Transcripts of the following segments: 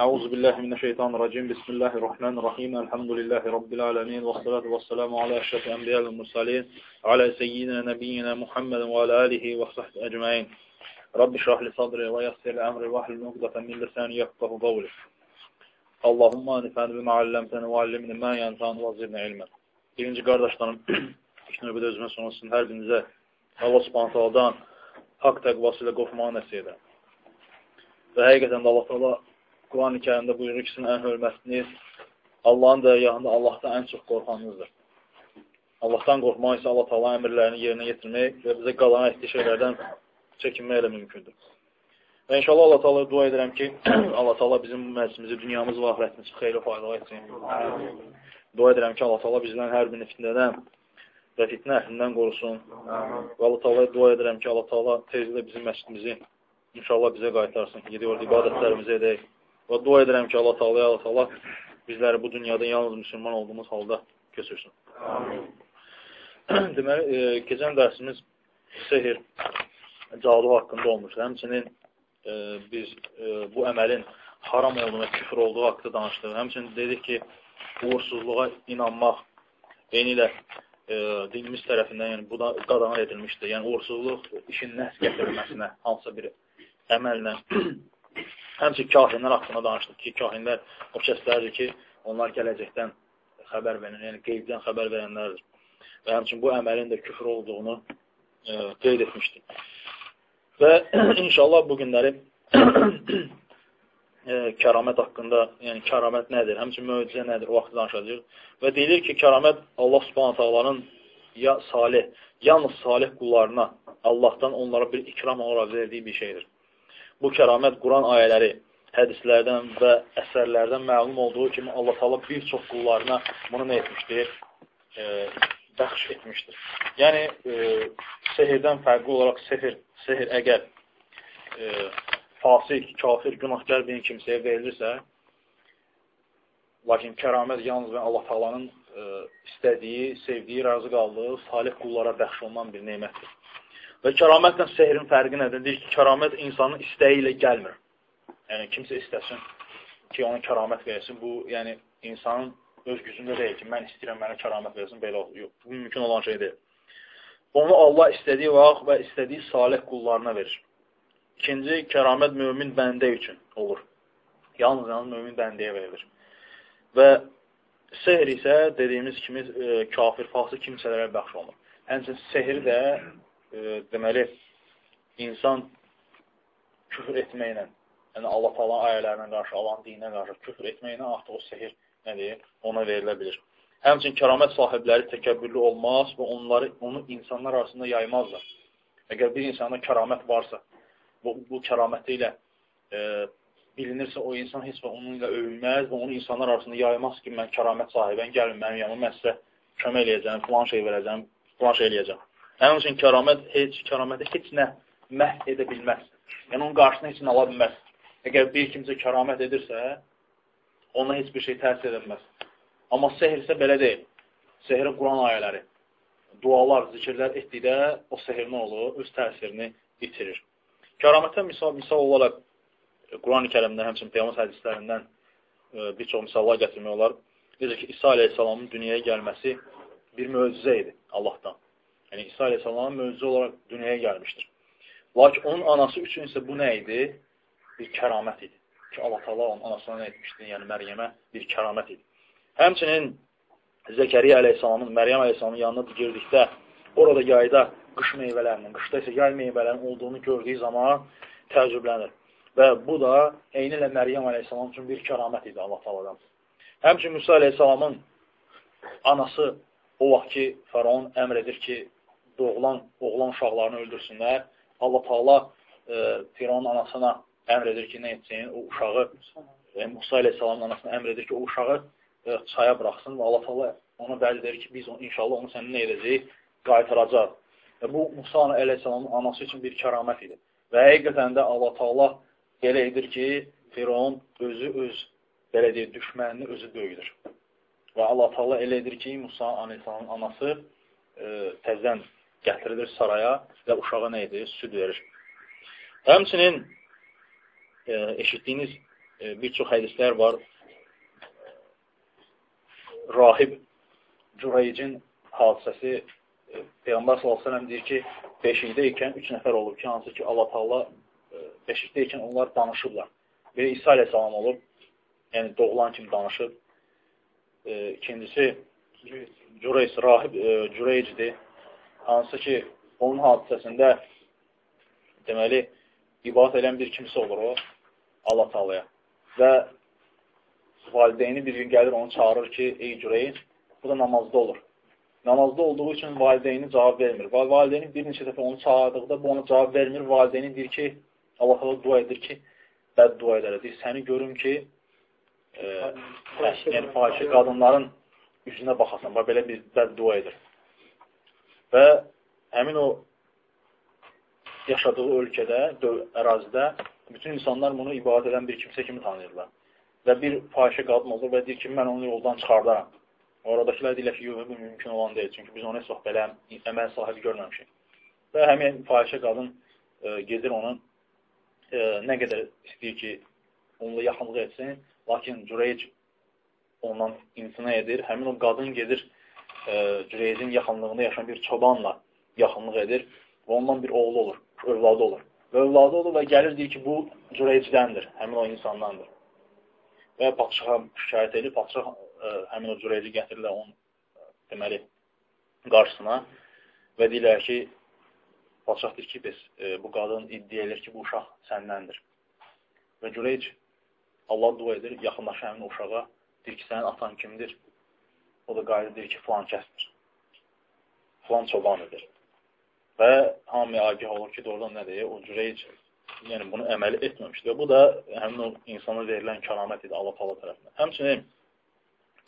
Əuzu billahi minəşşeytanirracim. Bismillahirrahmanirrahim. Elhamdülillahi rabbil alamin və salatu və salamü ala əşrafil anbiya və mursalin, ala seyyidina nəbiyyina Muhammed və ala alihi və səhbihi ecmaîn. Rabbi şrah li sadri və yassir li amri və hlul 'uqdatan min lisani yafqahu qawli. Allahumma nifani bima 'allamtana və 'allimna ma yanfa'una və zidna ilma. Birinci qardaşlarım, ilk növbədə özümə sonrasın hər birinizə Allah Subhanahu taala'dan haqq təqvası ilə qovmağı nəsib edirəm. Və həqiqətən də Allah Taala Quran-ı Kərimdə buyurur ki, sizin ən hörmətiniz Allahın dərgahında Allahdan ən çox qorxanınızdır. Allahdan qorxmaq isə Allah Taala əmrlərini yerinə yetirmək və bizə qalan etdiyi şeylərdən çəkinmək ilə mümkündür. Və inşallah Allah Taala dua edirəm ki, Allah Taala bizim məclisimizi, dünyamız və axirətimizi xeyirlə faydalı etsin. Dua edirəm ki, Allah Taala bizdən hər birini fitnədən və fitnə əhlindən qorusun. Və Allah Taala dua edirəm ki, Allah Taala tezliklə bizim məscidimizi İnşallah bizə qaytarsın ki, gedib orada ibadətlərimizi edək. Və dua edirəm ki, Allah Teala, Allah Teala bizləri bu dünyada yalnız müsəlman olduğumuz halda köçürsün. Deməli, e, keçən dərsimiz sehir, cadu haqqında olmuşdur. Həmçinin e, biz e, bu əməlin haram olduğuna, küfür olduğu haqqında danışdıq. Həmçinin dedik ki, uğursuzluğa inanmaq, eyni ilə e, dinimiz tərəfindən yəni, bu da qadağan edilmişdir. Yəni, uğursuzluq işin nəhs gətirilməsinə hansısa bir əməllə həmçin kahinlər haqqında danışdıq ki, kahinlər o kəslərdir ki, onlar gələcəkdən xəbər verən, yəni qeybdən xəbər verənlərdir. Və həmçin bu əməlin də küfür olduğunu e, qeyd etmişdik. Və inşallah bu günləri e, kəramət haqqında, yəni kəramət nədir, həmçin möcüzə nədir, o vaxtı danışacaq. Və deyilir ki, kəramət Allah subhanət ağaların ya salih, yalnız salih qullarına Allahdan onlara bir ikram olaraq verdiyi bir şeydir bu kəramət Quran ayələri, hədislərdən və əsərlərdən məlum olduğu kimi Allah Taala bir çox qullarına bunu nə etmişdir? E, bəxş etmişdir. Yəni e, sehirdən fərqli olaraq sehir, sehir əgər e, fasik, kafir, günahkar bir kimsəyə verilirsə, lakin kəramət yalnız və Allah Taalanın e, istədiyi, sevdiyi, razı qaldığı salih qullara bəxş olunan bir nemətdir. Və kəramətlə sehrin fərqi nədir? Deyir ki, kəramət insanın istəyi ilə gəlmir. Yəni, kimsə istəsin ki, ona kəramət versin. Bu, yəni, insanın öz gücündə deyil ki, mən istəyirəm, mənə kəramət versin, belə olur. Yox, bu mümkün olan şey deyil. Onu Allah istədiyi vaxt və istədiyi salih qullarına verir. İkinci, kəramət mömin bəndə üçün olur. Yalnız, yalnız mömin bəndəyə verilir. Və sehr isə dediyimiz kimi e, kafir, fasıq kimsələrə bəxş olunur. Həmçin sehir də deməli, insan küfür etməklə, yəni Allah talan ayələrinə qarşı, Allahın dininə qarşı küfür etməklə artıq o sehir nədir, ona verilə bilir. Həmçin kəramət sahibləri təkəbbürlü olmaz və onları, onu insanlar arasında yaymazlar. Əgər bir insanda kəramət varsa, bu, bu kəraməti ilə e, bilinirsə, o insan heç və onunla övülməz və onu insanlar arasında yaymaz ki, mən kəramət sahibən, gəlin mənim yanıma, mən sizə kömək eləyəcəm, filan şey verəcəm, filan şey eləyəcəm. Həmin üçün kəramət heç, kəraməti heç nə məhv edə bilməz. Yəni, onun qarşısına heç nə ala bilməz. Əgər bir kimsə kəramət edirsə, ona heç bir şey təsir edilməz. Amma sehr isə belə deyil. Sehri Quran ayələri, dualar, zikirlər etdikdə o sehr nə olur? Öz təsirini itirir. Kəramətə misal, misal olaraq Quran-ı kərimdə, həmçin Peyğəmbər hədislərindən e, bir çox misallar gətirmək olar. Necə ki, İsa aleyhissalamın dünyaya gəlməsi bir möcüzə idi Allahdan. Yəni, İsa aleyhissalam möcüzə olaraq dünyaya gəlmişdir. Lakin onun anası üçün isə bu nə idi? Bir kəramət idi. Ki, Allah Allah onun anasına nə etmişdi? Yəni, Məryəmə bir kəramət idi. Həmçinin Zəkəriyə aleyhissalamın, Məryəm aleyhissalamın yanına girdikdə, orada yayda qış meyvələrinin, qışda isə yay meyvələrinin olduğunu gördüyü zaman təəccüblənir. Və bu da eyni ilə Məryəm aleyhissalam üçün bir kəramət idi Allah taladan. Həmçin Musa aleyhissalamın anası o vaxt ki, Faraon əmr edir ki, doğulan oğlan uşaqlarını öldürsünlər. Allah Taala e, Firavun anasına əmr edir ki, nə etsin? O uşağı e, Musa əleyhissalamın anasına əmr edir ki, o uşağı e, çaya buraxsın və Allah Taala ona vəd edir ki, biz onu inşallah onu sənin nə edəcəyik? Qaytaracaq. Və bu Musa əleyhissalamın anası üçün bir kəramət idi. Və həqiqətən də Allah Taala belə edir ki, Firavun özü öz belə deyir, düşmənini özü döyülür. Və Allah Taala elə edir ki, Musa əleyhissalamın anası e, təzən gətirilir saraya və uşağa nə edir? Süd verir. Həmçinin e, eşitdiyiniz e, bir çox hədislər var. Rahib Cüreycin hadisəsi e, Peyğəmbər s.ə.v deyir ki, beşikdə ikən üç nəfər olub ki, hansı ki, Allah Taala e, beşikdə ikən onlar danışıblar. Biri İsa əleyhissalam olub, yəni doğulan kimi danışıb. E, ikincisi Cüreys, rahib e, Cüreycdir. Hansı ki, onun hadisəsində deməli, ibadət edən bir kimsə olur o, Allah Taalaya. Və valideyni bir gün gəlir, onu çağırır ki, ey Cüreyc, bu da namazda olur. Namazda olduğu üçün valideyni cavab vermir. Valideyni bir neçə dəfə onu çağırdıqda bu ona cavab vermir. Valideyni deyir ki, Allah Taala dua edir ki, bəd dua edər. Deyir, səni görüm ki, e, hə, yəni fahişə qadınların üzünə baxasan, bax, belə bir bəddua edir. Və həmin o yaşadığı ölkədə, ərazidə bütün insanlar bunu ibadət edən bir kimsə kimi tanıyırlar. Və bir fahişə qadın olur və deyir ki, mən onu yoldan çıxardaram. Oradakılar deyirlər ki, yox, bu mümkün olan deyil. Çünki biz onu heç vaxt belə əməl sahibi görməmişik. Və həmin fahişə qadın e, gedir onun e, nə qədər istəyir ki, onunla yaxınlıq etsin, lakin Cüreyc ondan imtina edir. Həmin o qadın gedir e, Cüreycin yaxınlığında yaşayan bir çobanla yaxınlıq edir və ondan bir oğlu olur, övladı olur. Və övladı olur və gəlir deyir ki, bu Cüreycdəndir, həmin o insandandır. Və padşaha şikayət edir, padşah ə, e, həmin o Cüreyci gətirirlər onun deməli qarşısına və deyirlər ki, padşah deyir ki, biz e, bu qadın iddia edir ki, bu uşaq səndəndir. Və Cüreyc Allah dua edir, yaxınlaşır həmin uşağa Deyir ki, sənin atan kimdir? O da qayıdır, deyir ki, filan kəsdir. Filan çobanıdır. Və hamıya agah olur ki, doğrudan nə deyir? O cüreyc, yəni bunu əməli etməmişdir. Bu da həmin o insana verilən kəramət idi Allah Taala tərəfindən. Həmçinin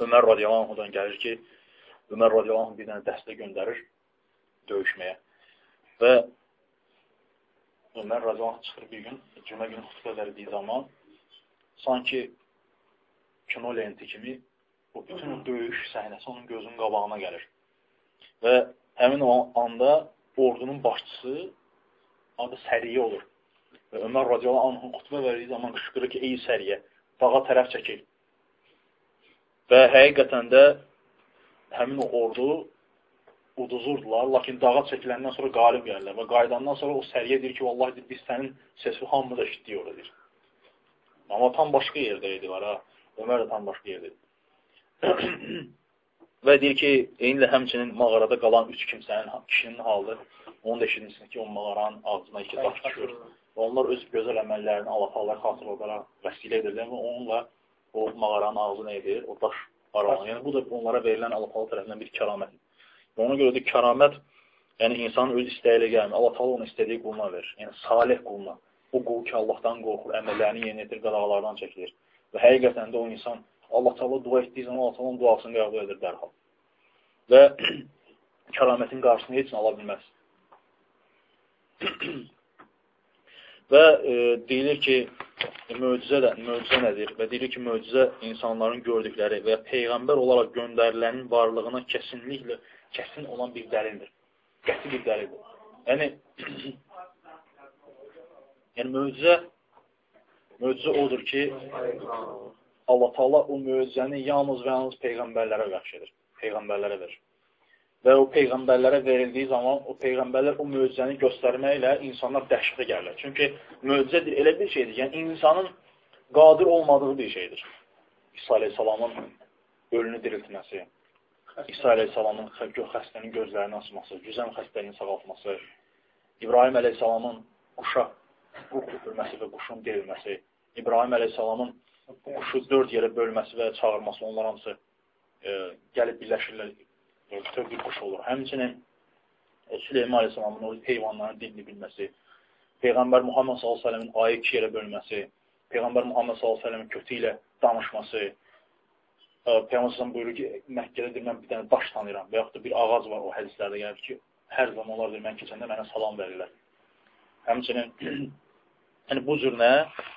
Ömər radiyallahu gəlir ki, Ömər radiyallahu bir dənə dəstə göndərir döyüşməyə. Və Ömər radiyallahu çıxır bir gün, cümə günü xütbə verdiyi zaman sanki kino lenti kimi bu bütün o döyüş səhnəsi onun gözünün qabağına gəlir. Və həmin o anda ordunun başçısı adı Səriyə olur. Və Ömər radiyallahu anhın xutbə verdiyi zaman qışqırır ki, ey Səriyə, dağa tərəf çəkil. Və həqiqətən də həmin o ordu uduzurdular, lakin dağa çəkiləndən sonra qalib gəlirlər və qaydandan sonra o səriyə deyir ki, vallahi deyir, biz sənin səsi hamımız eşitdik orada deyir. Amma tam başqa yerdə idi var ha. Ömər də tam başqa yerdə. Və deyir ki, eyni də həmçinin mağarada qalan üç kimsənin, kişinin halı, onu da eşitmişsiniz ki, o mağaranın ağzına iki daş düşür. Və onlar öz gözəl əməllərini Allah Allah xatır olaraq vəsilə edirlər və onunla o mağaranın ağzı nə edir? O daş aralanır. Yəni, bu da onlara verilən Allah Allah tərəfindən bir kəramətdir. Və ona görə də kəramət, yəni insanın öz istəyi ilə gəlmir. Allah Allah onu istədiyi quluna verir. Yəni, salih quluna. O qul ki, Allahdan qorxur, əməllərini yeni edir, qadağalardan çəkilir. Və həqiqətən də o insan Allah Taala dua etdiyi zaman Allah Taala'nın duasını qəbul edir dərhal. Və kəramətin qarşısını heç nə ala bilməz. və e, deyilir ki, möcüzə də, möcüzə nədir? Və deyilir ki, möcüzə insanların gördükləri və peyğəmbər olaraq göndərilənin varlığına kəsinliklə kəsin olan bir dəlildir. Qəti bir dəlildir. Yəni, yəni möcüzə Möcüzə odur ki, Allah Taala o möcüzəni yalnız və yalnız peyğəmbərlərə bəxş edir. Peyğəmbərlərə verir. Və o peyğəmbərlərə verildiyi zaman o peyğəmbərlər o möcüzəni göstərməklə insanlar dəhşətə gəlirlər. Çünki möcüzə elə bir şeydir, yəni insanın qadir olmadığı bir şeydir. İsa əleyhissalamın ölünü diriltməsi, İsa əleyhissalamın xəstənin gözlərini açması, güzəm xəstəliyini sağaltması, İbrahim əleyhissalamın quşa qurd götürməsi və quşun dirilməsi, İbrahim əleyhissalamın quşu dörd yerə bölməsi və çağırması, onlar hamısı e, gəlib birləşirlər, bütöv bir quş olur. Həmçinin e, Süleyman əleyhissalamın o heyvanların dilini bilməsi, Peyğəmbər Muhammed s.ə.v-in ayı iki yerə bölməsi, Peyğəmbər Muhammed s.ə.v-in kötü ilə danışması, e, Peyğəmbər s.ə.v buyurur ki, Məkkədə mən bir dənə daş tanıyıram və yaxud da bir ağac var o hədislərdə gəlir ki, hər zaman onlar deyir, mən keçəndə mənə salam verirlər. Həmçinin Yəni bu cür nə?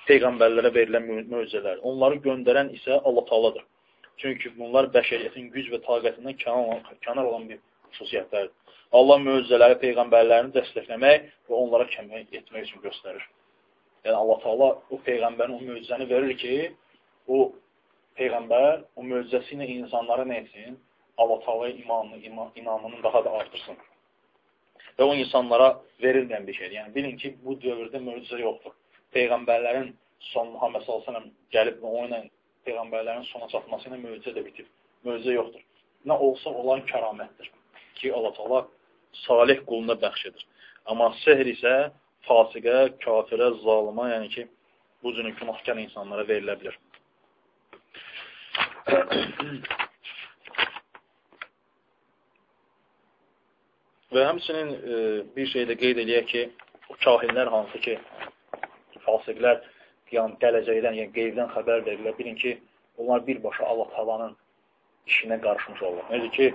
Peyğəmbərlərə verilən möcüzələr. Onları göndərən isə Allah Taaladır. Çünki bunlar bəşəriyyətin güc və taqətindən kənar olan, bir xüsusiyyətlərdir. Allah möcüzələri peyğəmbərlərini dəstəkləmək və onlara kömək etmək üçün göstərir. Yəni Allah Taala o peyğəmbərin o möcüzəni verir ki, o peyğəmbər o möcüzəsi ilə insanlara nə etsin? Allah Taalaya imanını, iman, inamını daha da artırsın. Və o insanlara verilməyən bir şeydir. Yəni bilin ki, bu dövrdə möcüzə yoxdur. Peyğəmbərlərin son Muhammed sallallahu əleyhi və gəlib o ilə peyğəmbərlərin sona çatması ilə möcüzə də bitib. Möcüzə yoxdur. Nə olsa olan kəramətdir ki, Allah Taala salih quluna bəxş edir. Amma sehr isə fasiqə, kafirə, zalıma, yəni ki, bu cür günahkar insanlara verilə bilər. Və həmçinin e, bir şey də qeyd eləyək ki, o kahinlər hansı ki, fasiqlər yəni gələcəkdən, yəni qeybdən xəbər verirlər. Bilin ki, onlar birbaşa Allah talanın işinə qarışmış olurlar. Necə ki,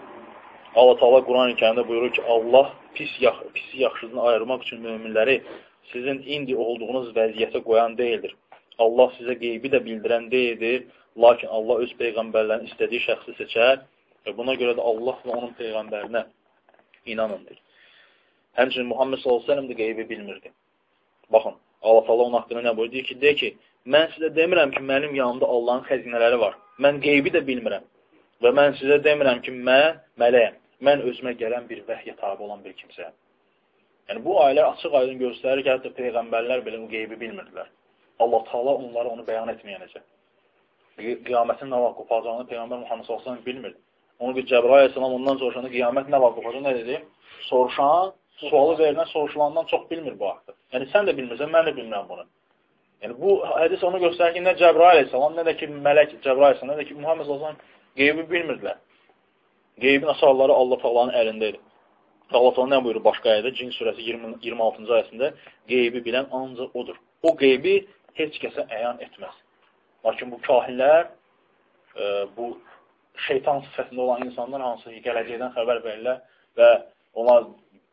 Allah Taala Quran-ı Kərimdə buyurur ki, Allah pis yax pisi yaxşısını ayırmaq üçün möminləri sizin indi olduğunuz vəziyyətə qoyan deyildir. Allah sizə qeybi də bildirən deyildir, lakin Allah öz peyğəmbərlərini istədiyi şəxsi seçər və buna görə də Allah və onun peyğəmbərinə inanındır. Həmçinin Muhammed s.ə.v də qeybi bilmirdi. Baxın, Allah Taala onun haqqında nə buyurdu ki, de ki, mən sizə demirəm ki, mənim yanımda Allahın xəzinələri var. Mən qeybi də bilmirəm. Və mən sizə demirəm ki, mən mələyəm. Mən özümə gələn bir vəhyə tabi olan bir kimsəyəm. Yəni, bu ayələr açıq aydın göstərir ki, hətta Peyğəmbərlər belə bu qeybi bilmirdilər. Allah Taala onlara onu bəyan etməyənəcək. Qiyamətin nə vaxt qopacağını Peyğəmbər Muhammed s.ə.v bilmirdi. Onu bir Cəbrail əleyhissalam ondan soruşanda qiyamət nə vaxt qopacaq, nə dedi? Soruşan, sualı verilən soruşulandan çox bilmir bu haqda. Yəni, sən də bilmirsən, mən də bilmirəm bunu. Yəni, bu hədis onu göstərir ki, nə Cəbrail əleyhissalam, nə də ki, mələk Cəbrail əleyhissalam, nə də ki, Muhammed s.ə.v qeybi bilmirdilər. Qeybin əsarları Allah Taala'nın əlində idi. Allah Taala nə buyurur başqa ayədə? Cin surəsi 20, 26-cı ayəsində qeybi bilən ancaq odur. O qeybi heç kəsə əyan etməz. Lakin bu kahinlər, e, bu şeytan sifətində olan insanlar hansı ki, gələcəkdən xəbər verirlər və onlar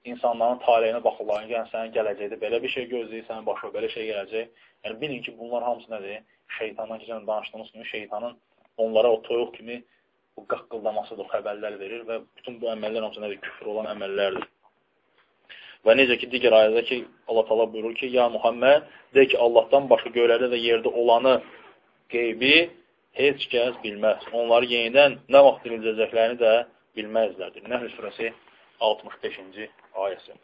insanların taleyinə baxırlar. Yəni, sənin gələcəkdə belə bir şey gözləyir, sənin başına belə şey gələcək. Yəni, bilin ki, bunlar hamısı nədir? Şeytandan ki, danışdığımız kimi şeytanın onlara o toyuq kimi bu qaqqıldamasıdır, xəbərlər verir və bütün bu əməllər hamısı nədir? Küfür olan əməllərdir. Və necə ki, digər ayədə ki, Allah tala buyurur ki, Ya Muhammed, de ki, Allahdan başqa göylərdə və yerdə olanı qeybi heç kəs bilməz. Onları yenidən nə vaxt diriləcəklərini də bilməzlərdir. Nəhl surəsi 65-ci ayəsi.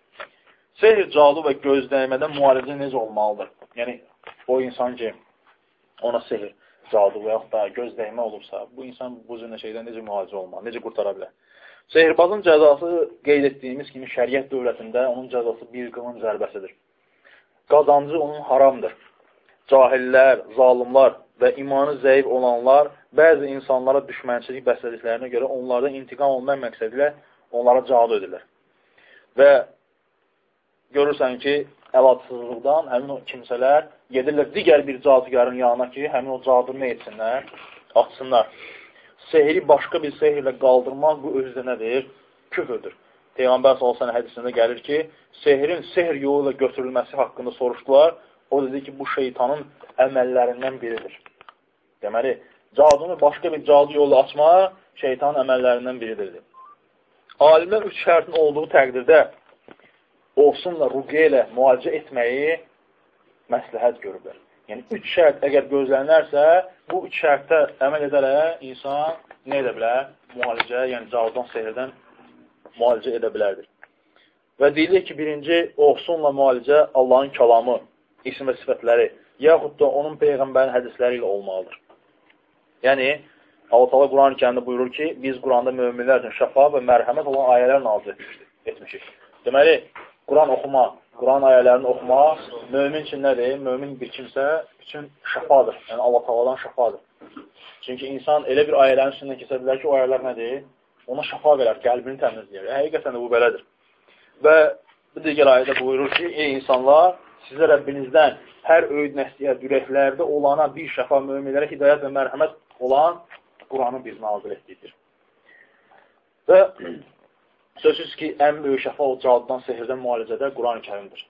Sehr, cadu və gözdəymədən müalicə necə olmalıdır? Yəni, o insan ki, ona sehir cadu və yaxud da göz dəymə olubsa, bu insan bu cür şeydən necə müalicə olmalı, necə qurtara bilər? Sehirbazın cəzası qeyd etdiyimiz kimi şəriət dövlətində onun cəzası bir qılın zərbəsidir. Qazancı onun haramdır. Cahillər, zalimlar və imanı zəif olanlar bəzi insanlara düşmənçilik bəslədiklərinə görə onlardan intiqam olmaq məqsədilə onlara cadu edirlər. Və görürsən ki, əlacsızlıqdan həmin o kimsələr gedirlər digər bir cadugarın yanına ki, həmin o cadunu etsinlər, açsınlar. Sehri başqa bir sehirlə qaldırmaq bu özü də nədir? Küfürdür. Peyğəmbər sallallahu hədisində gəlir ki, sehrin sehr yolu ilə götürülməsi haqqında soruşdular. O dedi ki, bu şeytanın əməllərindən biridir. Deməli, cadunu başqa bir cadu yolu açmaq şeytanın əməllərindən biridir. Alimlər üç şərtin olduğu təqdirdə olsunla ruqyə ilə müalicə etməyi məsləhət görürlər. Yəni, üç şərt əgər gözlənərsə, bu üç şərtdə əməl edərək insan nə edə bilər? Müalicə, yəni cavabdan sehirdən müalicə edə bilərdir. Və deyilir ki, birinci, olsunla müalicə Allahın kəlamı, isim və sifətləri, yaxud da onun Peyğəmbərin hədisləri ilə olmalıdır. Yəni, Allah Teala Quran-ı kərimdə buyurur ki, biz Quranda möminlər üçün şəfa və mərhəmət olan ayələr nazil etmişik. Deməli, Quran oxuma, Quran ayələrini oxumaq mömin üçün nədir? Mömin bir kimsə üçün şəfadır. Yəni Allah Taala'dan şəfadır. Çünki insan elə bir ayələrin üstündən keçə bilər ki, o ayələr nədir? Ona şəfa verər, qəlbini təmizləyər. Həqiqətən də bu belədir. Və bu digər ayədə buyurur ki, ey insanlar, sizə Rəbbinizdən hər öyüd nəsiyyət ürəklərdə olana bir şəfa möminlərə hidayət və mərhəmət olan Quranı biz nazil etdikdir. Və Sözsüz ki, ən böyük şəfa o caddan, sehirdən müalicədə Quran-ı kərimdir.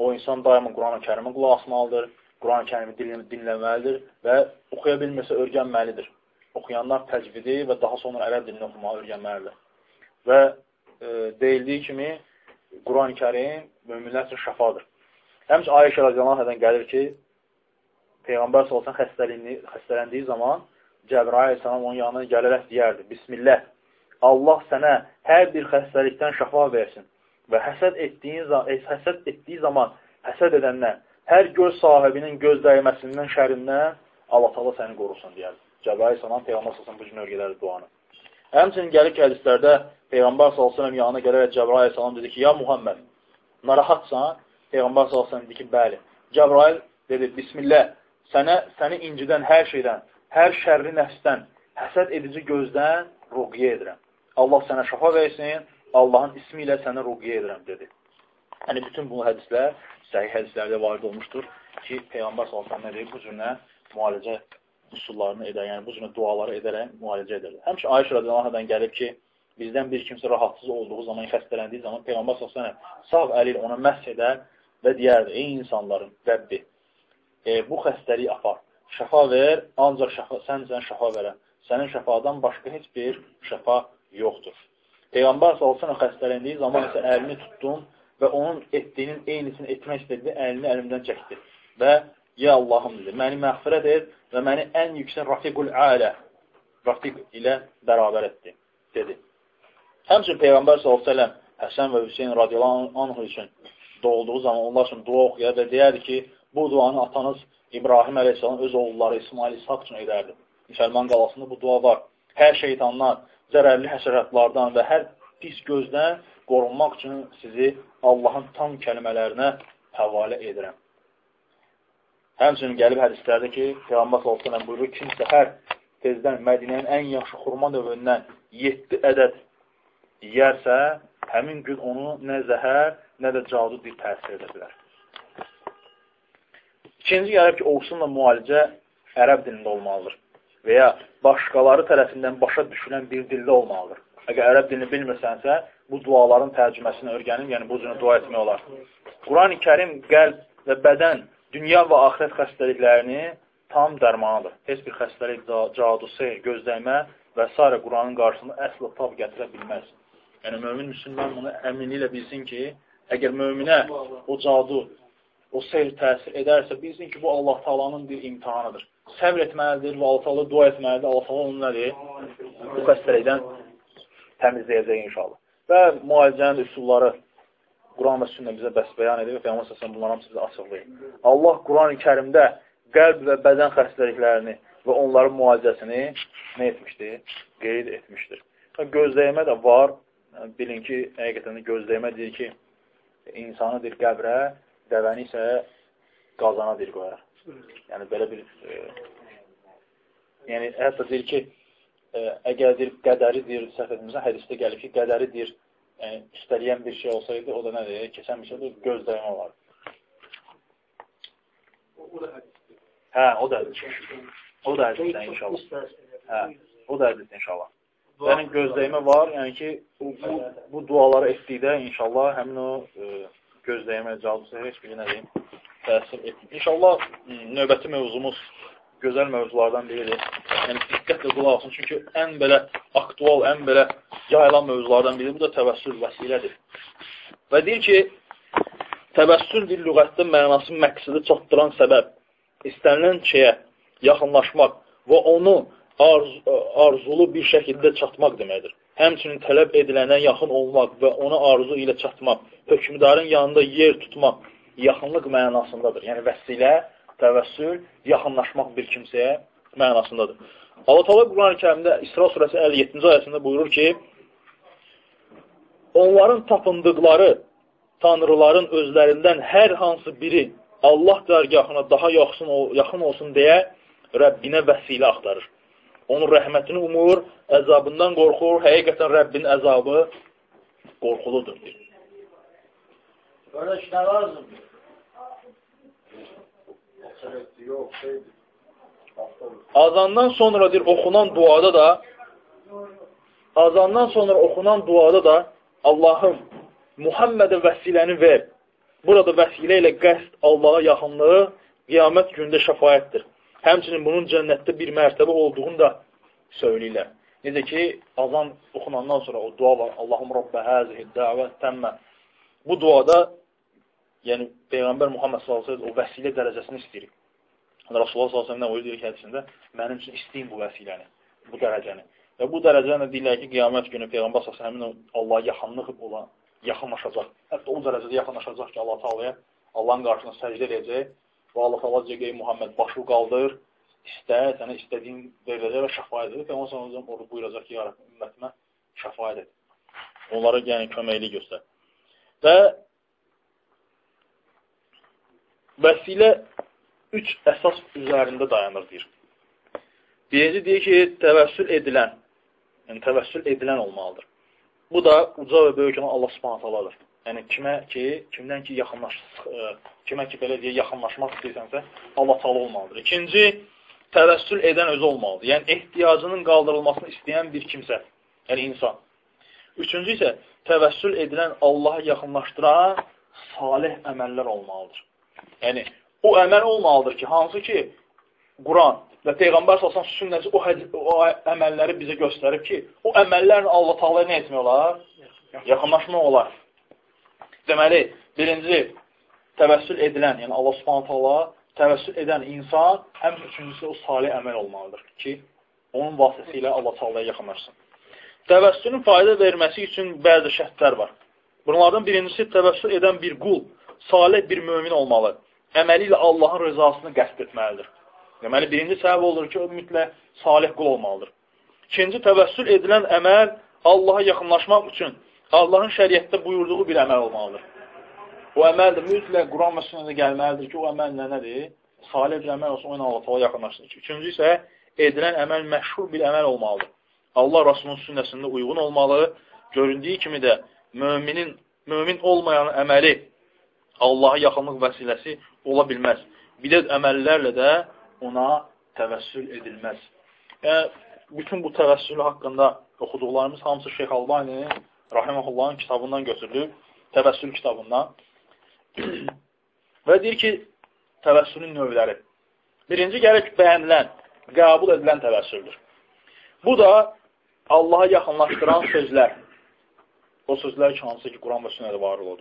O insan daima Quran-ı kərimə qulaq asmalıdır, Quran-ı kərimi dinləməlidir və oxuya bilmirsə öyrənməlidir. Oxuyanlar təcvidi və daha sonra ərəb dilini oxumağı öyrənməlidir. Və e, deyildiyi kimi Quran-ı kərim möminlər üçün şəfadır. Həmçə Ayşə radiyallahu gəlir ki, Peyğəmbər salsan xəstələndiyi zaman Cəbrail aleyhissalam onun yanına gələrək deyərdi, Bismillah, Allah sənə hər bir xəstəlikdən şəfa versin və həsəd, etdiyin, həsəd etdiyi zaman həsəd edəndən, hər göz sahibinin göz dəyməsindən, şərindən Allah tala səni qorusun deyərdi. Cəbrail aleyhissalam Peyğəmbər salsan bu cür öyrədərdi duanı. Həmçinin gəlir ki, hədislərdə Peyğəmbər salsan yanına gələrək Cəbrail aleyhissalam dedi ki, ya Muhammed, narahatsan? Peyğəmbər salsan dedi ki, bəli. Cəbrail dedi, Bismillah, sənə, səni incidən hər şeydən, hər şərri nəfsdən, həsəd edici gözdən ruqyə edirəm. Allah sənə şəfa versin, Allahın ismi ilə sənə ruqyə edirəm, dedi. Yəni, bütün bu hədislər, səhih hədislərdə varid olmuşdur ki, Peyğəmbər sallallahu nə deyir, bu cürlə müalicə üsullarını edər, yəni bu cürlə duaları edərək müalicə edərlər. Həmçə Ayşə radiyallahu gəlib ki, bizdən bir kimsə rahatsız olduğu zaman, xəstələndiyi zaman Peyğəmbər sallallahu sağ əli ilə ona məhs edər və deyərdi, ey insanların Rəbbi, e, bu xəstəliyi apar. Şəfa ver, ancaq şəfa, sən sən şəfa verən. Sənin şəfadan başqa heç bir şəfa yoxdur. Peyğəmbər salsana xəstələndiyi zaman isə əlini tutdum və onun etdiyinin eynisini etmək istədi, əlini əlimdən çəkdi. Və ya Allahım dedi, məni məğfirət et və məni ən yüksək rafiqul alə, rafiq ilə bərabər etdi, dedi. Həmçin Peyğəmbər s.ə.v Həsən və Hüseyin radiyallahu anh üçün doğulduğu zaman onlar üçün dua oxuyar və deyərdi ki, bu duanı atanız İbrahim əleyhissalam öz oğulları İsmail İshak üçün edərdi. Müsəlman qalasında bu dua var. Hər şeytanlar, zərərli həşəratlardan və hər pis gözdən qorunmaq üçün sizi Allahın tam kəlmələrinə həvalə edirəm. Həmçinin gəlib hədislərdə ki, Peyğəmbər sallallahu buyurur, kimsə hər tezdən Mədinənin ən yaxşı xurma dövündən 7 ədəd yərsə, həmin gün onu nə zəhər, nə də cadu bir təsir edə bilər. İkinci gəlib ki, olsunla müalicə ərəb dilində olmalıdır və ya başqaları tərəfindən başa düşülən bir dildə olmalıdır. Əgər ərəb dilini bilmirsənsə, bu duaların tərcüməsini öyrənib, yəni bu cürə dua etmək olar. Quran-ı Kərim qəlb və bədən, dünya və axirət xəstəliklərini tam dərmanıdır. Heç bir xəstəlik, cadu, seyr, gözləmə və s. Quranın qarşısında əsl tab gətirə bilməz. Yəni, mömin müsəlman bunu əminliklə bilsin ki, əgər möminə o cadu, o seyr təsir edərsə, bilsin ki, bu Allah Taalanın bir imtihanıdır. Səbr etməlidir və Allah Taala dua etməlidir. Allah Taala onu nədir? Bu xəstəlikdən təmizləyəcək inşallah. Və müalicənin üsulları Quran və sünnə bizə bəs bəyan edir və Peyğəmbər sallallahu bunları hamısı bizə açıqlayır. Allah Qurani-Kərimdə qəlb və bədən xəstəliklərini və onların müalicəsini nə etmişdir? Qeyd etmişdir. Gözləyimə də var. Bilin ki, həqiqətən də gözləyimə deyir ki, insanı deyir qəbrə dəvəni isə qazana bir qoyar. Yəni, belə bir e, yəni, hətta deyir ki, e, əgər deyir, qədəri deyir, səhv etmirsə, hədisdə gəlir ki, qədəri deyir, yəni, üstələyən bir şey olsaydı, o da nədir, keçən bir şeydir, gözləyən olar. Hə, o da hədisdə. O da hədisdə inşallah. Hə, o da hədisdə inşallah. Sənin gözləyimə var, yəni ki, bu, bu, duaları etdikdə inşallah həmin o e, gözləyəmə, cadusa heç bir nə deyim, təsir etmir. İnşallah, növbəti mövzumuz gözəl mövzulardan biridir. Yəni, diqqətlə qulaq olsun. Çünki ən belə aktual, ən belə yayılan mövzulardan biri bu da təvəssül vəsilədir. Və deyir ki, təvəssül dil lüğətdə mənası məqsədi çatdıran səbəb, istənilən şeyə yaxınlaşmaq və onu arz arzulu bir şəkildə çatmaq deməkdir həmçinin tələb edilənə yaxın olmaq və ona arzu ilə çatmaq, hökmdarın yanında yer tutmaq yaxınlıq mənasındadır. Yəni, vəsilə, təvəssül, yaxınlaşmaq bir kimsəyə mənasındadır. Allah Teala Quran-ı Kərimdə İsra surəsi 57-ci ayəsində buyurur ki, onların tapındıqları tanrıların özlərindən hər hansı biri Allah dərgahına daha yaxın, yaxın olsun deyə Rəbbinə vəsilə axtarır onun rəhmətini umur, əzabından qorxur, həqiqətən Rəbbin əzabı qorxuludur. Böyle işte lazım. Azandan sonradır oxunan duada da azandan sonra oxunan duada da Allahım Muhammedə vəsiləni ver. Burada vəsilə ilə qəsd Allaha yaxınlığı qiyamət gündə şəfayətdir. Həmçinin bunun cənnətdə bir mərtəbə olduğunu da söyləyirlər. Necə ki, azan oxunandan sonra o dua var. Allahum Rabbə həzihi dəvət təmmə. Bu duada yəni Peyğəmbər Muhammed əleyhi o vəsilə dərəcəsini istəyir. Rasulullah və səlləm deyir ki, hədisində, mənim üçün istəyin bu vəsiləni, bu dərəcəni. Və bu dərəcəni deyirlər ki, qiyamət günü Peyğəmbər o Allaha yaxınlıq olan yaxınlaşacaq. Hətta o dərəcədə yaxınlaşacaq ki, Allah Taala'ya Allahın qarşısında səcdə edəcək və Allah deyəcək: "Ey Muhammed, başını qaldır, istə, sənə istədiyin veriləcək və şəfaət edir." Peyğəmbər sallallahu əleyhi orada buyuracaq ki, ya Rəbb, ümmətimə şəfaət et. Onlara yəni köməklik göstər. Və vəsilə üç əsas üzərində dayanır, deyir. Birinci deyir ki, təvəssül edilən, yəni təvəssül edilən olmalıdır. Bu da uca və böyük olan Allah subhanət aladır. Yəni, kimə ki, kimdən ki, yaxınlaş, ə, kimə ki, belə deyə, yaxınlaşmaq istəyirsənsə, Allah talı olmalıdır. İkinci, təvəssül edən özü olmalıdır. Yəni, ehtiyacının qaldırılmasını istəyən bir kimsə, yəni insan. Üçüncü isə, təvəssül edilən Allaha yaxınlaşdıran salih əməllər olmalıdır. Yəni, o əməl olmalıdır ki, hansı ki, Quran və Peyğəmbər salsan sünnəsi o, o əməlləri bizə göstərib ki, o əməllərlə Allah Taala nə etmək olar? Yaxınlaşmaq olar. Deməli, birinci təvəssül edilən, yəni Allah Subhanahu taala təvəssül edən insan, həm üçüncüsü o salih əməl olmalıdır ki, onun vasitəsilə Allah Taalaya yaxınlaşsın. Təvəssülün fayda verməsi üçün bəzi şərtlər var. Bunlardan birincisi təvəssül edən bir qul salih bir mömin olmalı. Əməli ilə Allahın rızasını qəsd etməlidir. Deməli, birinci səbəb olur ki, o mütləq salih qul olmalıdır. İkinci, təvəssül edilən əməl Allaha yaxınlaşmaq üçün Allahın şəriətdə buyurduğu bir əməl olmalıdır. O əməl də mütləq Quran sünnədə gəlməlidir ki, o əməl nə nədir? Salih bir əməl olsun, o ilə Allah yaxınlaşsın. Üçüncü isə edilən əməl məşhur bir əməl olmalıdır. Allah Rasulunun sünnəsində uyğun olmalı. Göründüyü kimi də müminin, mümin olmayan əməli Allaha yaxınlıq vəsiləsi ola bilməz. Bidət əməllərlə də ona təvəssül edilməz. Yəni, bütün bu təvəssülü haqqında oxuduqlarımız hamısı Şeyx Albani Rahiməhullahın kitabından götürülüb, təvəssül kitabından. Və deyir ki, təvəssülün növləri. Birinci gərək bəyənilən, qəbul edilən təvəssüldür. Bu da Allaha yaxınlaşdıran sözlər. O sözlər ki, hansı ki, Quran və sünnədə var olur.